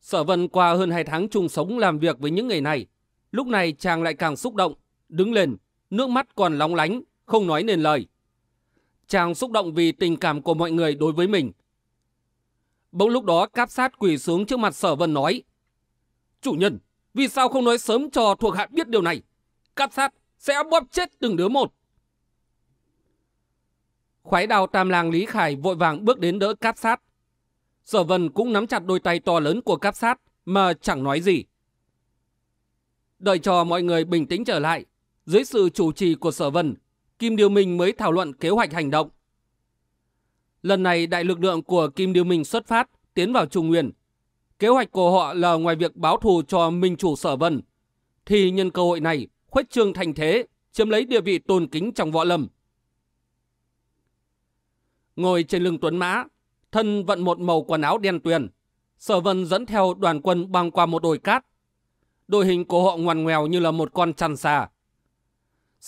Sở vân qua hơn hai tháng chung sống làm việc với những người này. Lúc này chàng lại càng xúc động, đứng lên, nước mắt còn lóng lánh, không nói nên lời. Chàng xúc động vì tình cảm của mọi người đối với mình. Bỗng lúc đó cáp sát quỳ xuống trước mặt sở vân nói. Chủ nhân, vì sao không nói sớm cho thuộc hạ biết điều này? Cáp sát sẽ bóp chết từng đứa một. Khoái đào tam làng Lý Khải vội vàng bước đến đỡ cáp sát. Sở vân cũng nắm chặt đôi tay to lớn của cáp sát mà chẳng nói gì. Đợi cho mọi người bình tĩnh trở lại, dưới sự chủ trì của sở vân, Kim Điều Minh mới thảo luận kế hoạch hành động. Lần này đại lực lượng của Kim Điều Minh xuất phát, tiến vào Trung Nguyên. Kế hoạch của họ là ngoài việc báo thù cho Minh Chủ Sở Vân, thì nhân cơ hội này khuếch trương thành thế, chiếm lấy địa vị tôn kính trong võ lâm. Ngồi trên lưng tuấn mã, thân vận một màu quần áo đen tuyền, Sở Vân dẫn theo đoàn quân băng qua một đồi cát. Đội hình của họ ngoằn ngoèo như là một con chăn xà.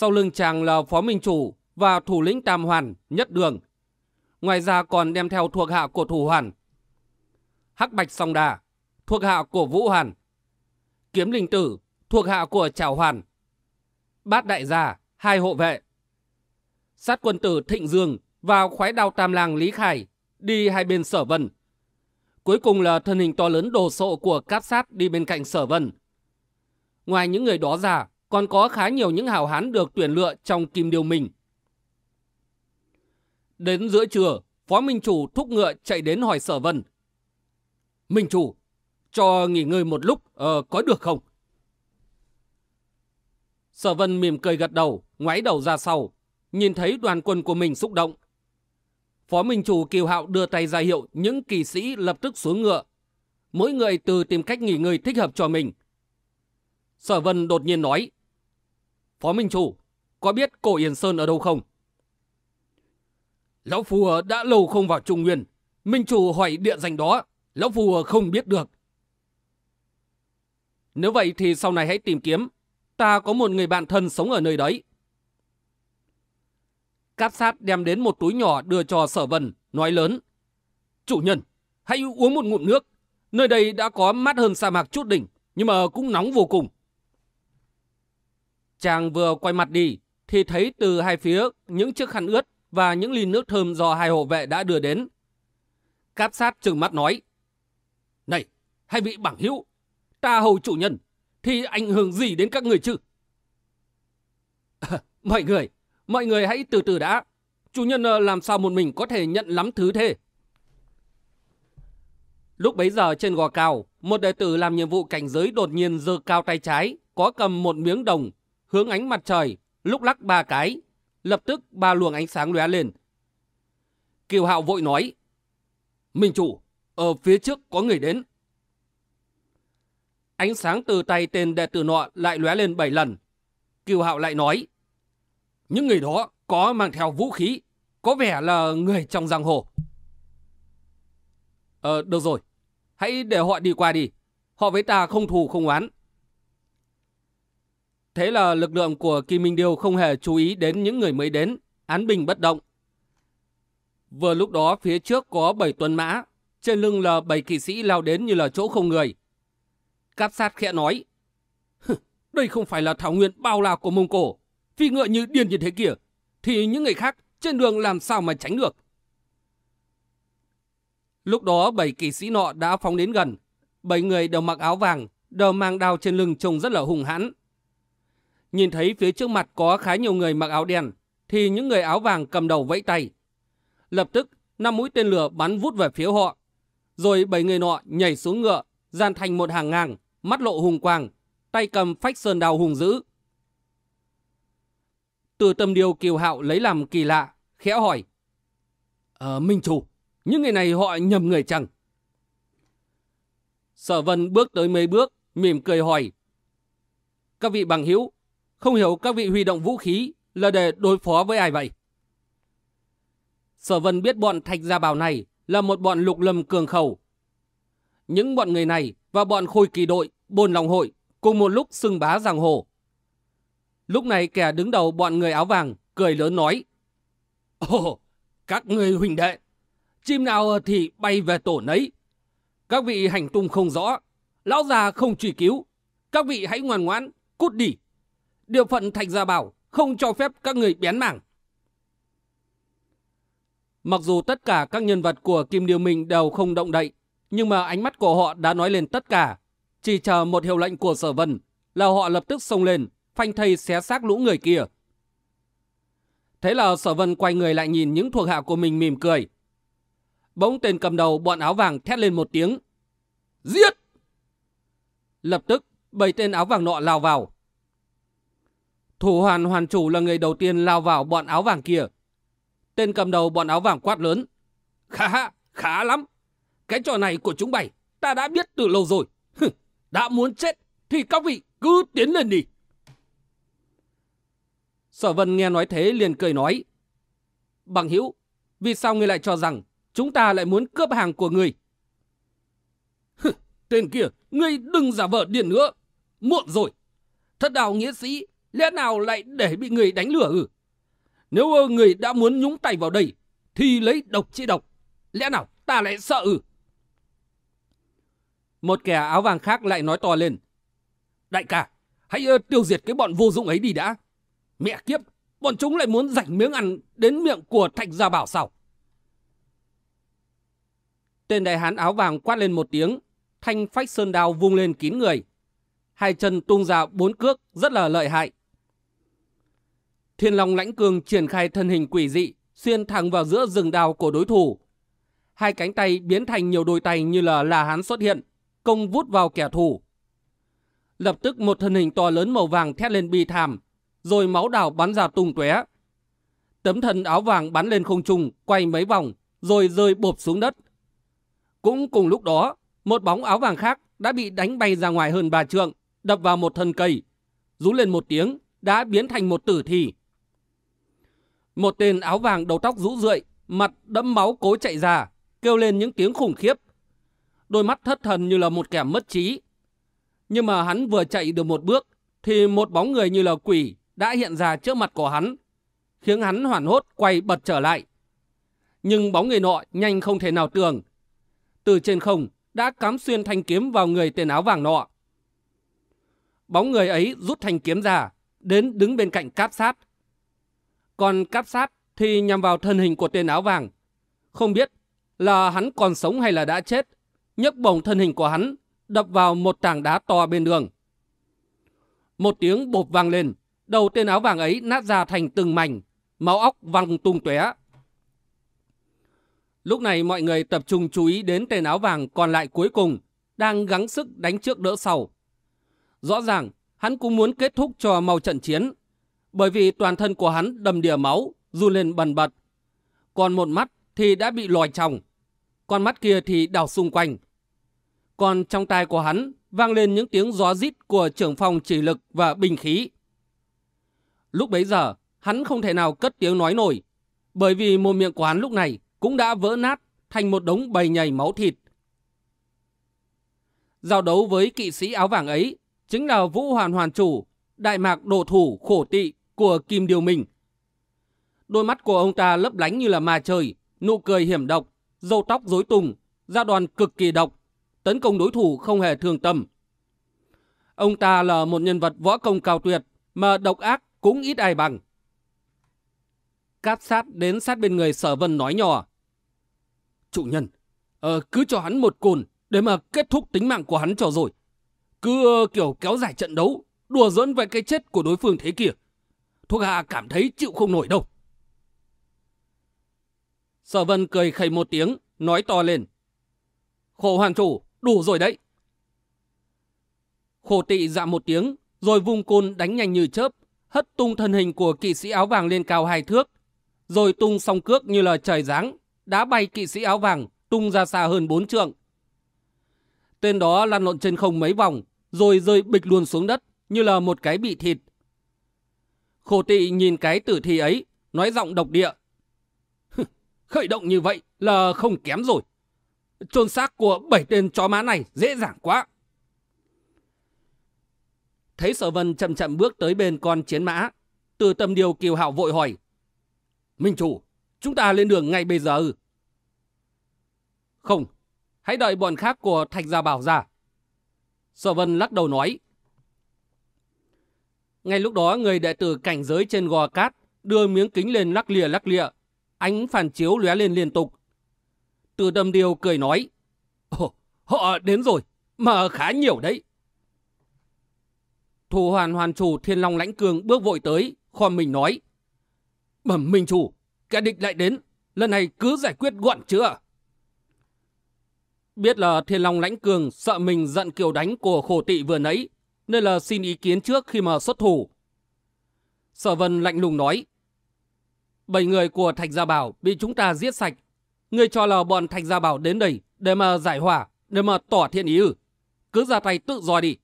Sau lưng chàng là Phó Minh Chủ và thủ lĩnh Tam Hoàn, Nhất Đường. Ngoài ra còn đem theo thuộc hạ của Thủ Hoàn. Hắc Bạch Song Đà, thuộc hạ của Vũ Hoàn. Kiếm Linh Tử, thuộc hạ của Trào Hoàn. Bát Đại Gia, hai hộ vệ. Sát quân tử Thịnh Dương và khoái đao Tam Làng Lý Khải đi hai bên Sở Vân. Cuối cùng là thân hình to lớn đồ sộ của Cáp Sát đi bên cạnh Sở Vân. Ngoài những người đó ra, còn có khá nhiều những hào hán được tuyển lựa trong kim điều mình. Đến giữa trưa, Phó Minh Chủ thúc ngựa chạy đến hỏi Sở Vân. Minh Chủ, cho nghỉ ngơi một lúc, ờ, có được không? Sở Vân mỉm cười gật đầu, ngoái đầu ra sau, nhìn thấy đoàn quân của mình xúc động. Phó Minh Chủ Kiều Hạo đưa tay ra hiệu những kỳ sĩ lập tức xuống ngựa. Mỗi người từ tìm cách nghỉ ngơi thích hợp cho mình. Sở Vân đột nhiên nói. Phó Minh Chủ, có biết cổ Yên Sơn ở đâu không? Lão phù đã lâu không vào Trung Nguyên. Minh Chủ hỏi địa danh đó, Lão phù không biết được. Nếu vậy thì sau này hãy tìm kiếm. Ta có một người bạn thân sống ở nơi đấy. Cát sát đem đến một túi nhỏ đưa cho sở vân, nói lớn. Chủ nhân, hãy uống một ngụm nước. Nơi đây đã có mát hơn sa mạc chút đỉnh, nhưng mà cũng nóng vô cùng. Chàng vừa quay mặt đi, thì thấy từ hai phía những chiếc khăn ướt và những ly nước thơm do hai hộ vệ đã đưa đến. Cáp sát trừng mắt nói, Này, hai vị bảng hữu, ta hầu chủ nhân, thì ảnh hưởng gì đến các người chứ? À, mọi người, mọi người hãy từ từ đã. Chủ nhân ờ, làm sao một mình có thể nhận lắm thứ thế? Lúc bấy giờ trên gò cao, một đệ tử làm nhiệm vụ cảnh giới đột nhiên giơ cao tay trái, có cầm một miếng đồng, hướng ánh mặt trời, lúc lắc ba cái, lập tức ba luồng ánh sáng lóe lên. Kiều Hạo vội nói, Minh chủ, ở phía trước có người đến. Ánh sáng từ tay tên đệ tử nọ lại lóe lên bảy lần. Kiều Hạo lại nói, những người đó có mang theo vũ khí, có vẻ là người trong giang hồ. Ờ, được rồi, hãy để họ đi qua đi. Họ với ta không thù không oán. Thế là lực lượng của Kim Minh Điêu không hề chú ý đến những người mới đến, án bình bất động. Vừa lúc đó phía trước có bảy tuần mã, trên lưng là bảy kỵ sĩ lao đến như là chỗ không người. Cáp sát khẽ nói, đây không phải là thảo nguyên bao la của Mông Cổ, phi ngựa như điên như thế kia, thì những người khác trên đường làm sao mà tránh được. Lúc đó bảy kỵ sĩ nọ đã phóng đến gần, bảy người đều mặc áo vàng, đều mang đao trên lưng trông rất là hùng hãn. Nhìn thấy phía trước mặt có khá nhiều người mặc áo đen, thì những người áo vàng cầm đầu vẫy tay. Lập tức, năm mũi tên lửa bắn vút về phía họ. Rồi bảy người nọ nhảy xuống ngựa, gian thành một hàng ngang, mắt lộ hùng quang, tay cầm phách sơn đào hùng dữ. Từ tâm điều kiều hạo lấy làm kỳ lạ, khẽ hỏi. Ờ, Minh Chủ, những người này họ nhầm người chăng? Sở vân bước tới mấy bước, mỉm cười hỏi. Các vị bằng hữu, không hiểu các vị huy động vũ khí là để đối phó với ai vậy? Sở vân biết bọn thạch gia bảo này là một bọn lục lâm cường khẩu. Những bọn người này và bọn khôi kỳ đội, bồn lòng hội cùng một lúc xưng bá giang hồ. Lúc này kẻ đứng đầu bọn người áo vàng cười lớn nói. Ồ, các người huynh đệ, chim nào thì bay về tổ nấy. Các vị hành tung không rõ, lão già không truy cứu. Các vị hãy ngoan ngoãn, cút đi. Điều phận Thạch Gia Bảo không cho phép các người bén mảng. Mặc dù tất cả các nhân vật của Kim Điều Minh đều không động đậy, nhưng mà ánh mắt của họ đã nói lên tất cả. Chỉ chờ một hiệu lệnh của sở vân là họ lập tức xông lên, phanh thây xé xác lũ người kia. Thế là sở vân quay người lại nhìn những thuộc hạ của mình mỉm cười. Bỗng tên cầm đầu bọn áo vàng thét lên một tiếng. Giết! Lập tức, bảy tên áo vàng nọ lao vào. Thủ hoàn hoàn chủ là người đầu tiên lao vào bọn áo vàng kia. Tên cầm đầu bọn áo vàng quát lớn. Khá, khá lắm. Cái trò này của chúng bày, ta đã biết từ lâu rồi. đã muốn chết, thì các vị cứ tiến lên đi. Sở vân nghe nói thế liền cười nói. Bằng hữu, vì sao ngươi lại cho rằng chúng ta lại muốn cướp hàng của ngươi? Tên kia, ngươi đừng giả vờ điền nữa. Muộn rồi. Thất đạo nghĩa sĩ, lẽ nào lại để bị người đánh lửa ư? Nếu ờ, người đã muốn nhúng tay vào đây, thì lấy độc trị độc. Lẽ nào ta lại sợ ư? Một kẻ áo vàng khác lại nói to lên. Đại ca, hãy ờ, tiêu diệt cái bọn vô dụng ấy đi đã. Mẹ kiếp, bọn chúng lại muốn rảnh miếng ăn đến miệng của Thạch Gia Bảo sao? Tên đại hán áo vàng quát lên một tiếng, thanh phách sơn đao vung lên kín người. Hai chân tung ra bốn cước rất là lợi hại. Thiên Long lãnh cường triển khai thân hình quỷ dị, xuyên thẳng vào giữa rừng đào của đối thủ. Hai cánh tay biến thành nhiều đôi tay như là là hán xuất hiện, công vút vào kẻ thù. Lập tức một thân hình to lớn màu vàng thét lên bi thảm, rồi máu đào bắn ra tung tóe. Tấm thân áo vàng bắn lên không trung, quay mấy vòng, rồi rơi bộp xuống đất. Cũng cùng lúc đó, một bóng áo vàng khác đã bị đánh bay ra ngoài hơn ba trượng, đập vào một thân cây. Rú lên một tiếng, đã biến thành một tử thi. Một tên áo vàng đầu tóc rũ rượi, mặt đẫm máu cố chạy ra, kêu lên những tiếng khủng khiếp. Đôi mắt thất thần như là một kẻ mất trí. Nhưng mà hắn vừa chạy được một bước, thì một bóng người như là quỷ đã hiện ra trước mặt của hắn, khiến hắn hoảng hốt quay bật trở lại. Nhưng bóng người nọ nhanh không thể nào tưởng. Từ trên không đã cắm xuyên thanh kiếm vào người tên áo vàng nọ. Bóng người ấy rút thanh kiếm ra, đến đứng bên cạnh cáp sát. Còn cáp sát thì nhằm vào thân hình của tên áo vàng. Không biết là hắn còn sống hay là đã chết. nhấc bổng thân hình của hắn đập vào một tảng đá to bên đường. Một tiếng bột vang lên, đầu tên áo vàng ấy nát ra thành từng mảnh, máu óc văng tung tóe. Lúc này mọi người tập trung chú ý đến tên áo vàng còn lại cuối cùng, đang gắng sức đánh trước đỡ sau. Rõ ràng, hắn cũng muốn kết thúc cho mau trận chiến, bởi vì toàn thân của hắn đầm đìa máu, run lên bần bật. Còn một mắt thì đã bị lòi tròng, con mắt kia thì đảo xung quanh. Còn trong tai của hắn vang lên những tiếng gió rít của trưởng phòng chỉ lực và bình khí. Lúc bấy giờ, hắn không thể nào cất tiếng nói nổi, bởi vì một miệng của hắn lúc này cũng đã vỡ nát thành một đống bầy nhầy máu thịt. Giao đấu với kỵ sĩ áo vàng ấy chính là Vũ Hoàn Hoàn Chủ, đại mạc đồ thủ khổ tị của Kim Điều Minh. Đôi mắt của ông ta lấp lánh như là ma trời, nụ cười hiểm độc, râu tóc rối tung, da đoàn cực kỳ độc, tấn công đối thủ không hề thương tâm. Ông ta là một nhân vật võ công cao tuyệt, mà độc ác cũng ít ai bằng. cát sát đến sát bên người sở vân nói nhỏ. Chủ nhân, ờ, cứ cho hắn một cồn để mà kết thúc tính mạng của hắn cho rồi. Cứ ờ, kiểu kéo dài trận đấu, đùa dẫn về cái chết của đối phương thế kia. Thuốc hạ cảm thấy chịu không nổi đâu. Sở vân cười khẩy một tiếng, nói to lên. Khổ hoàng chủ, đủ rồi đấy. Khổ tị dạ một tiếng, rồi vung côn đánh nhanh như chớp, hất tung thân hình của kỵ sĩ áo vàng lên cao hai thước, rồi tung song cước như là trời giáng, đá bay kỵ sĩ áo vàng, tung ra xa hơn bốn trượng. Tên đó lăn lộn trên không mấy vòng, rồi rơi bịch luôn xuống đất như là một cái bị thịt. Khổ tị nhìn cái tử thi ấy, nói giọng độc địa. Khởi động như vậy là không kém rồi. Trôn xác của bảy tên chó má này dễ dàng quá. Thấy sở vân chậm chậm bước tới bên con chiến mã, từ tâm điều kiều hạo vội hỏi. Minh chủ, chúng ta lên đường ngay bây giờ. Không, hãy đợi bọn khác của Thạch Gia Bảo ra. Sở vân lắc đầu nói. Ngay lúc đó người đệ tử cảnh giới trên gò cát đưa miếng kính lên lắc lìa lắc lịa, ánh phản chiếu lóe lên liên tục. Từ tâm điều cười nói. Ồ, họ đến rồi, mà khá nhiều đấy. Thủ hoàn hoàn chủ thiên long lãnh cường bước vội tới, khom mình nói. Bẩm minh chủ, kẻ địch lại đến, lần này cứ giải quyết gọn chưa? Biết là thiên long lãnh cường sợ mình giận kiểu đánh của khổ tị vừa nãy, nên là xin ý kiến trước khi mà xuất thủ. Sở vân lạnh lùng nói. Bảy người của Thạch Gia Bảo bị chúng ta giết sạch. Ngươi cho là bọn Thạch Gia Bảo đến đây để mà giải hỏa, để mà tỏ thiện ý ư. Cứ ra tay tự dò đi.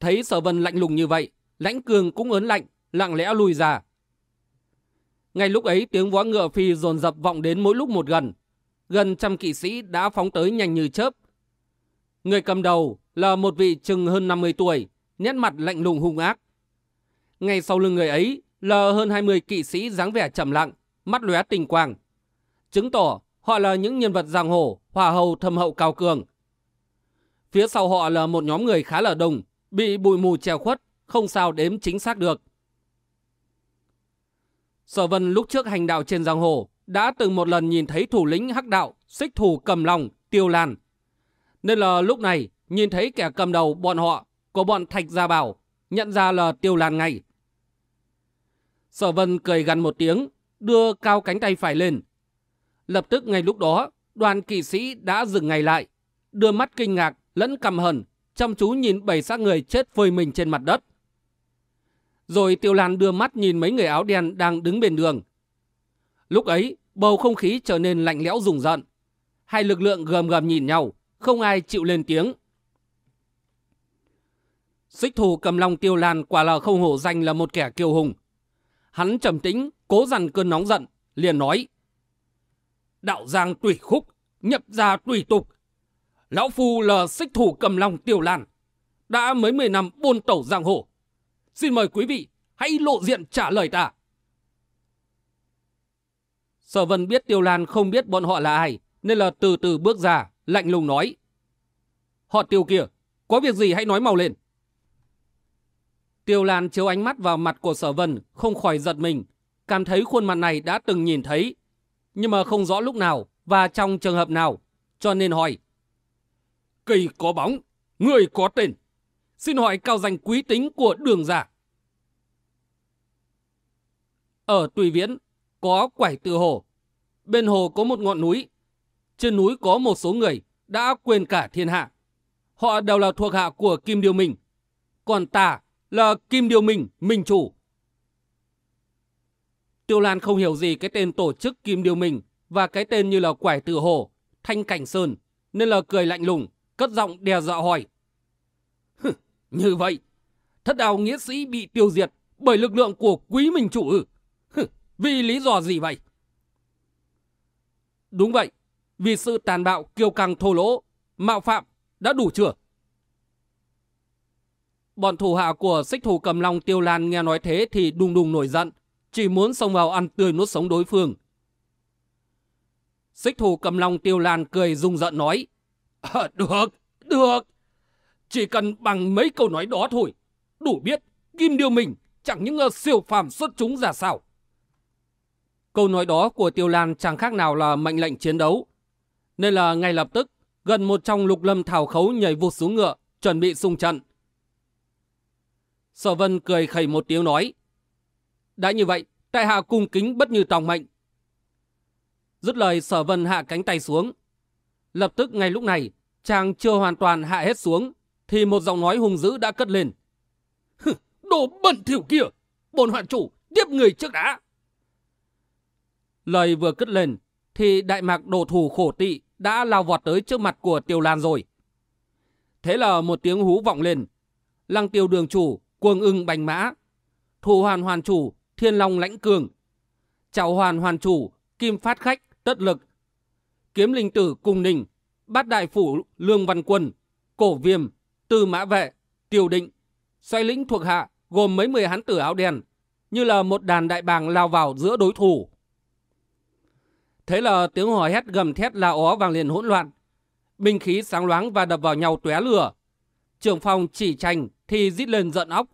Thấy sở vân lạnh lùng như vậy, lãnh cường cũng ớn lạnh, lặng lẽ lùi ra. Ngay lúc ấy tiếng vó ngựa phi dồn dập vọng đến mỗi lúc một gần. Gần trăm kỵ sĩ đã phóng tới nhanh như chớp. Người cầm đầu là một vị chừng hơn 50 tuổi, nét mặt lạnh lùng hung ác. Ngay sau lưng người ấy là hơn 20 kỵ sĩ dáng vẻ trầm lặng, mắt lóe tình quang. Chứng tỏ họ là những nhân vật giang hồ, hòa hầu thâm hậu cao cường. Phía sau họ là một nhóm người khá là đông, bị bụi mù che khuất, không sao đếm chính xác được. Sở Vân lúc trước hành đạo trên giang hồ đã từng một lần nhìn thấy thủ lĩnh hắc đạo, xích thủ cầm lòng, tiêu lan. Nên là lúc này nhìn thấy kẻ cầm đầu bọn họ của bọn Thạch Gia Bảo, nhận ra là tiêu lan ngay. Sở Vân cười gần một tiếng, đưa cao cánh tay phải lên. Lập tức ngay lúc đó, đoàn kỵ sĩ đã dừng ngay lại, đưa mắt kinh ngạc lẫn căm hận chăm chú nhìn bảy xác người chết phơi mình trên mặt đất. Rồi Tiêu Lan đưa mắt nhìn mấy người áo đen đang đứng bên đường. Lúc ấy, bầu không khí trở nên lạnh lẽo rùng rợn. Hai lực lượng gầm gầm nhìn nhau, không ai chịu lên tiếng. Xích thù cầm lòng Tiêu Lan quả là không hổ danh là một kẻ kiêu hùng. Hắn trầm tĩnh, cố dằn cơn nóng giận, liền nói. Đạo giang tùy khúc, nhập ra tùy tục, Lão Phu là xích thủ cầm lòng Tiêu lan. Đã mấy mười năm buôn tẩu giang hồ. Xin mời quý vị hãy lộ diện trả lời ta. Sở Vân biết Tiêu Lan không biết bọn họ là ai, nên là từ từ bước ra, lạnh lùng nói. Họ tiêu kia, có việc gì hãy nói mau lên. Tiêu Lan chiếu ánh mắt vào mặt của sở vân, không khỏi giật mình, cảm thấy khuôn mặt này đã từng nhìn thấy, nhưng mà không rõ lúc nào và trong trường hợp nào, cho nên hỏi. Cây có bóng, người có tên. Xin hỏi cao danh quý tính của đường giả. Ở Tùy Viễn, có quải tự hồ. Bên hồ có một ngọn núi. Trên núi có một số người đã quên cả thiên hạ. Họ đều là thuộc hạ của Kim Điều Minh. Còn ta là Kim Điều Minh, Minh Chủ. Tiêu Lan không hiểu gì cái tên tổ chức Kim Điều Minh và cái tên như là Quải Tử Hồ, Thanh Cảnh Sơn, nên là cười lạnh lùng, cất giọng đe dọa hỏi. như vậy, thất đào nghĩa sĩ bị tiêu diệt bởi lực lượng của quý Minh Chủ ư? Vì lý do gì vậy? Đúng vậy, vì sự tàn bạo kiêu căng thô lỗ, mạo phạm đã đủ chưa? Bọn thủ hạ của xích thủ cầm long tiêu lan nghe nói thế thì đùng đùng nổi giận, chỉ muốn xông vào ăn tươi nuốt sống đối phương. Xích thủ cầm long tiêu lan cười rung giận nói, à, Được, được, chỉ cần bằng mấy câu nói đó thôi, đủ biết Kim Điều mình chẳng những siêu phàm xuất chúng ra sao. Câu nói đó của Tiêu Lan chẳng khác nào là mệnh lệnh chiến đấu. Nên là ngay lập tức, gần một trong lục lâm thảo khấu nhảy vụt xuống ngựa, chuẩn bị xung trận. Sở Vân cười khẩy một tiếng nói. Đã như vậy, tại hạ cung kính bất như tòng mệnh. Dứt lời Sở Vân hạ cánh tay xuống. Lập tức ngay lúc này, chàng chưa hoàn toàn hạ hết xuống, thì một giọng nói hung dữ đã cất lên. Đồ bẩn thỉu kia! Bồn hoạn chủ, tiếp người trước đã! Lời vừa cất lên, thì đại mạc đồ thủ khổ tị đã lao vọt tới trước mặt của Tiêu Lan rồi. Thế là một tiếng hú vọng lên. Lăng tiêu đường chủ, cuồng ưng bành mã. Thủ hoàn hoàn chủ, thiên long lãnh cường. Chào hoàn hoàn chủ, kim phát khách, tất lực. Kiếm linh tử cung ninh, bát đại phủ lương văn quân, cổ viêm, tư mã vệ, tiêu định. Xoay lĩnh thuộc hạ gồm mấy mười hán tử áo đen, như là một đàn đại bàng lao vào giữa đối thủ. Thế là tiếng hò hét gầm thét la ó vang liền hỗn loạn. Binh khí sáng loáng và đập vào nhau tóe lửa. Trường phong chỉ tranh thì rít lên giận óc.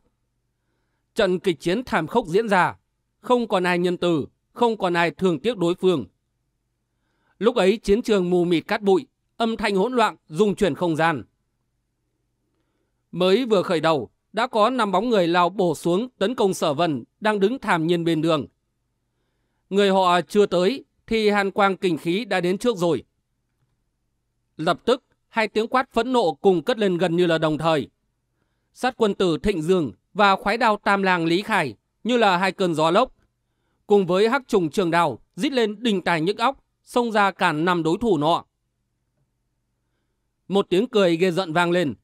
Trận kịch chiến thảm khốc diễn ra. Không còn ai nhân từ, không còn ai thường tiếc đối phương. Lúc ấy chiến trường mù mịt cát bụi, âm thanh hỗn loạn, rung chuyển không gian. Mới vừa khởi đầu, đã có năm bóng người lao bổ xuống tấn công sở vân đang đứng thảm nhiên bên đường. Người họ chưa tới thì hàn quang kinh khí đã đến trước rồi. Lập tức, hai tiếng quát phẫn nộ cùng cất lên gần như là đồng thời. Sát quân tử Thịnh Dương và khoái đao tam làng Lý Khải như là hai cơn gió lốc. Cùng với hắc trùng trường đào dít lên đình tài nhức óc, xông ra cản năm đối thủ nọ. Một tiếng cười ghê giận vang lên.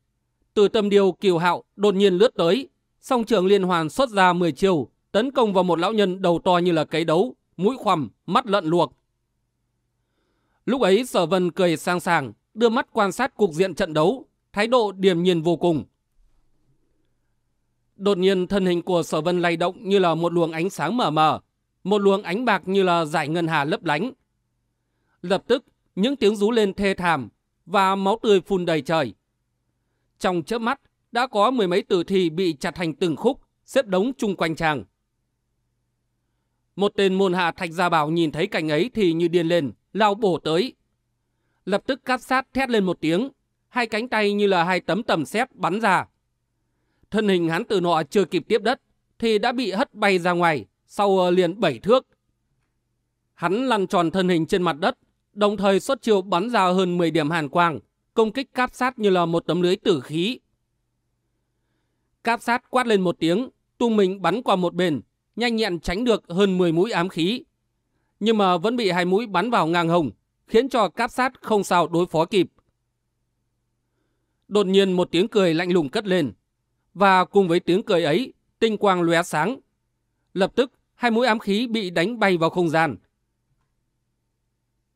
Từ tâm điều kiều hạo đột nhiên lướt tới. Song trường liên hoàn xuất ra 10 chiều, tấn công vào một lão nhân đầu to như là cấy đấu, mũi khoằm, mắt lợn luộc. Lúc ấy sở vân cười sang sàng, đưa mắt quan sát cục diện trận đấu, thái độ điềm nhiên vô cùng. Đột nhiên thân hình của sở vân lay động như là một luồng ánh sáng mờ mờ, một luồng ánh bạc như là giải ngân hà lấp lánh. Lập tức, những tiếng rú lên thê thảm và máu tươi phun đầy trời. Trong chớp mắt, đã có mười mấy tử thi bị chặt thành từng khúc, xếp đống chung quanh chàng. Một tên môn hạ thạch gia bảo nhìn thấy cảnh ấy thì như điên lên, lao bổ tới. Lập tức cáp sát thét lên một tiếng, hai cánh tay như là hai tấm tầm xếp bắn ra. Thân hình hắn từ nọ chưa kịp tiếp đất, thì đã bị hất bay ra ngoài, sau ờ, liền bảy thước. Hắn lăn tròn thân hình trên mặt đất, đồng thời xuất chiêu bắn ra hơn 10 điểm hàn quang, công kích cáp sát như là một tấm lưới tử khí. Cáp sát quát lên một tiếng, tung mình bắn qua một bên, nhanh nhẹn tránh được hơn 10 mũi ám khí. Nhưng mà vẫn bị hai mũi bắn vào ngang hồng, khiến cho cáp sát không sao đối phó kịp. Đột nhiên một tiếng cười lạnh lùng cất lên, và cùng với tiếng cười ấy, tinh quang lóe sáng. Lập tức, hai mũi ám khí bị đánh bay vào không gian.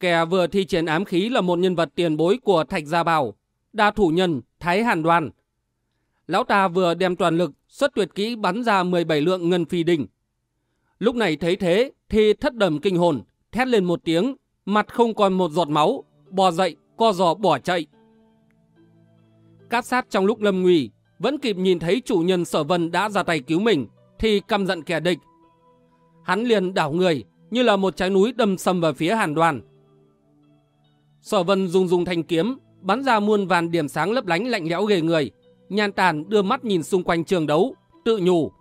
Kẻ vừa thi triển ám khí là một nhân vật tiền bối của Thạch Gia Bảo, đa thủ nhân Thái Hàn đoàn Lão ta vừa đem toàn lực xuất tuyệt kỹ bắn ra 17 lượng ngân phi đỉnh Lúc này thấy thế thì thất đầm kinh hồn, thét lên một tiếng, mặt không còn một giọt máu, bò dậy, co giò bỏ chạy. Cát sát trong lúc lâm nguy, vẫn kịp nhìn thấy chủ nhân sở vân đã ra tay cứu mình, thì căm giận kẻ địch. Hắn liền đảo người, như là một trái núi đâm sầm vào phía hàn đoàn. Sở vân dùng dùng thanh kiếm, bắn ra muôn vàn điểm sáng lấp lánh lạnh lẽo ghề người, nhan tàn đưa mắt nhìn xung quanh trường đấu, tự nhủ.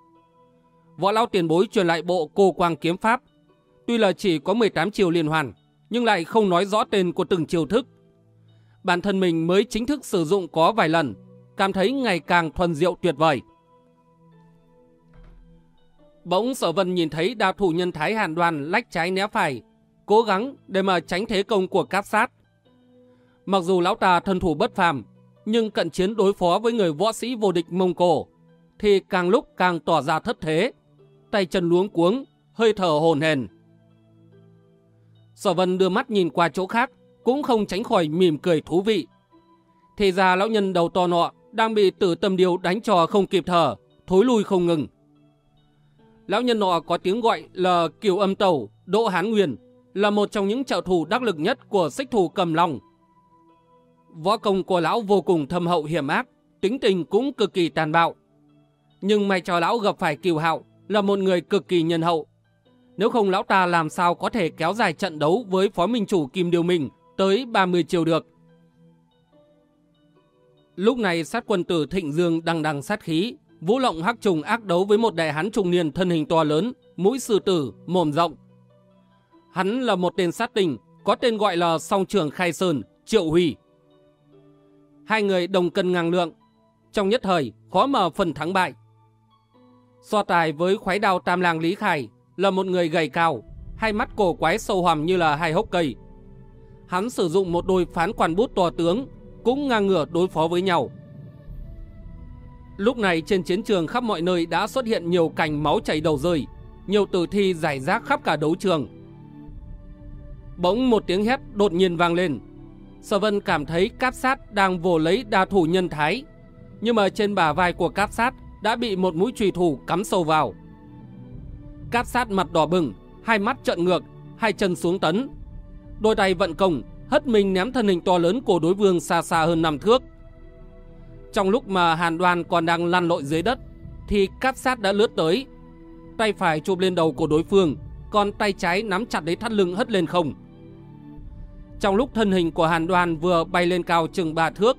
Võ lao tiền bối truyền lại bộ cô quang kiếm pháp. Tuy là chỉ có 18 chiều liên hoàn, nhưng lại không nói rõ tên của từng chiều thức. Bản thân mình mới chính thức sử dụng có vài lần, cảm thấy ngày càng thuần diệu tuyệt vời. Bỗng sở vân nhìn thấy đào thủ nhân thái hàn đoàn lách trái né phải, cố gắng để mà tránh thế công của cát sát. Mặc dù lão ta thân thủ bất phàm, nhưng cận chiến đối phó với người võ sĩ vô địch Mông Cổ, thì càng lúc càng tỏ ra thất thế, tay chân luống cuống, hơi thở hồn hền. Sở vân đưa mắt nhìn qua chỗ khác, cũng không tránh khỏi mỉm cười thú vị. Thì ra lão nhân đầu to nọ đang bị tử tâm điều đánh trò không kịp thở, thối lui không ngừng. Lão nhân nọ có tiếng gọi là Kiều Âm Tẩu, Đỗ Hán Nguyên, là một trong những trợ thủ đắc lực nhất của xích thủ cầm lòng Võ công của lão vô cùng thâm hậu hiểm ác, tính tình cũng cực kỳ tàn bạo. Nhưng may cho lão gặp phải Kiều Hạo là một người cực kỳ nhân hậu. Nếu không lão ta làm sao có thể kéo dài trận đấu với phó minh chủ Kim Điều Minh tới 30 chiều được. Lúc này sát quân tử Thịnh Dương đằng đằng sát khí, Vũ Lộng hắc trùng ác đấu với một đại hán trung niên thân hình to lớn, mũi sư tử, mồm rộng. Hắn là một tên sát tình, có tên gọi là song trường khai sơn, triệu huy. Hai người đồng cân ngang lượng, trong nhất thời khó mở phần thắng bại. So tài với khoái đao tam làng Lý Khải là một người gầy cao, hai mắt cổ quái sâu hoằm như là hai hốc cây. Hắn sử dụng một đôi phán quản bút to tướng, cũng ngang ngửa đối phó với nhau. Lúc này trên chiến trường khắp mọi nơi đã xuất hiện nhiều cảnh máu chảy đầu rơi, nhiều tử thi giải rác khắp cả đấu trường. Bỗng một tiếng hét đột nhiên vang lên. Sở Vân cảm thấy cáp sát đang vồ lấy đa thủ nhân thái, nhưng mà trên bả vai của cáp sát đã bị một mũi trùy thủ cắm sâu vào. Cáp sát mặt đỏ bừng, hai mắt trợn ngược, hai chân xuống tấn. Đôi tay vận công, hất mình ném thân hình to lớn của đối phương xa xa hơn năm thước. Trong lúc mà Hàn Đoan còn đang lăn lội dưới đất, thì cáp sát đã lướt tới. Tay phải chụp lên đầu của đối phương, còn tay trái nắm chặt lấy thắt lưng hất lên không. Trong lúc thân hình của Hàn Đoan vừa bay lên cao chừng ba thước,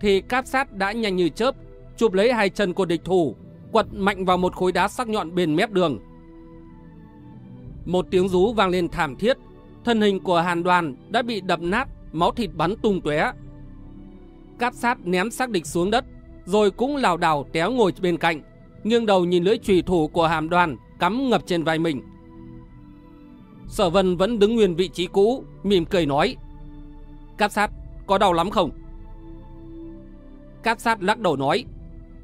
thì cáp sát đã nhanh như chớp, chụp lấy hai chân của địch thủ, quật mạnh vào một khối đá sắc nhọn bên mép đường. Một tiếng rú vang lên thảm thiết, thân hình của Hàn Đoàn đã bị đập nát, máu thịt bắn tung tóe Cát sát ném xác địch xuống đất, rồi cũng lảo đảo téo ngồi bên cạnh, nghiêng đầu nhìn lưỡi chùy thủ của hàm đoàn cắm ngập trên vai mình. Sở vân vẫn đứng nguyên vị trí cũ, mỉm cười nói. Cát sát, có đau lắm không? Cát sát lắc đầu nói.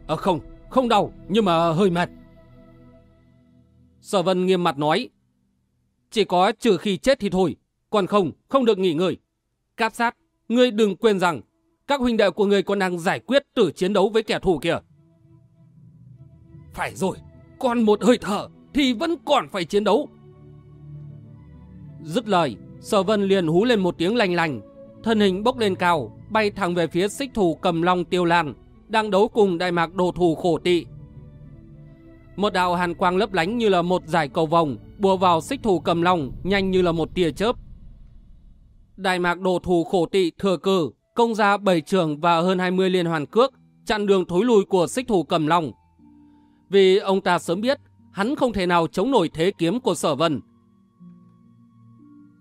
À, không, không đau, nhưng mà hơi mệt. Sở vân nghiêm mặt nói. Chỉ có trừ khi chết thì thôi, còn không, không được nghỉ ngơi. Cáp sát, ngươi đừng quên rằng các huynh đệ của ngươi còn đang giải quyết tử chiến đấu với kẻ thù kìa. Phải rồi, còn một hơi thở thì vẫn còn phải chiến đấu. Dứt lời, sở vân liền hú lên một tiếng lành lành, thân hình bốc lên cao, bay thẳng về phía xích thủ cầm long tiêu lan, đang đấu cùng đại mạc đồ thủ khổ tị. Một đạo hàn quang lấp lánh như là một giải cầu vòng, bùa vào xích thủ cầm long, nhanh như là một tia chớp. Đại mạc đồ thủ khổ tị thừa cử, công ra 7 trường và hơn 20 liên hoàn cước, chặn đường thối lùi của xích thủ cầm long. Vì ông ta sớm biết, hắn không thể nào chống nổi thế kiếm của sở vân.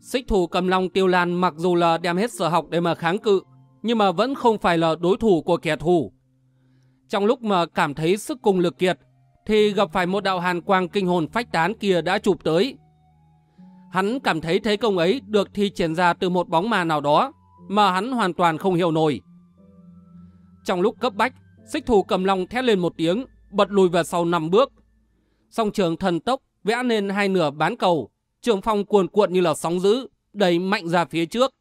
Xích thủ cầm long tiêu lan mặc dù là đem hết sở học để mà kháng cự, nhưng mà vẫn không phải là đối thủ của kẻ thù. Trong lúc mà cảm thấy sức cùng lực kiệt, thì gặp phải một đạo hàn quang kinh hồn phách tán kia đã chụp tới. Hắn cảm thấy thế công ấy được thi triển ra từ một bóng ma nào đó, mà hắn hoàn toàn không hiểu nổi. Trong lúc cấp bách, xích thủ cầm long thét lên một tiếng, bật lùi về sau năm bước. Song trường thần tốc vẽ nên hai nửa bán cầu, trường phong cuồn cuộn như là sóng dữ, đẩy mạnh ra phía trước.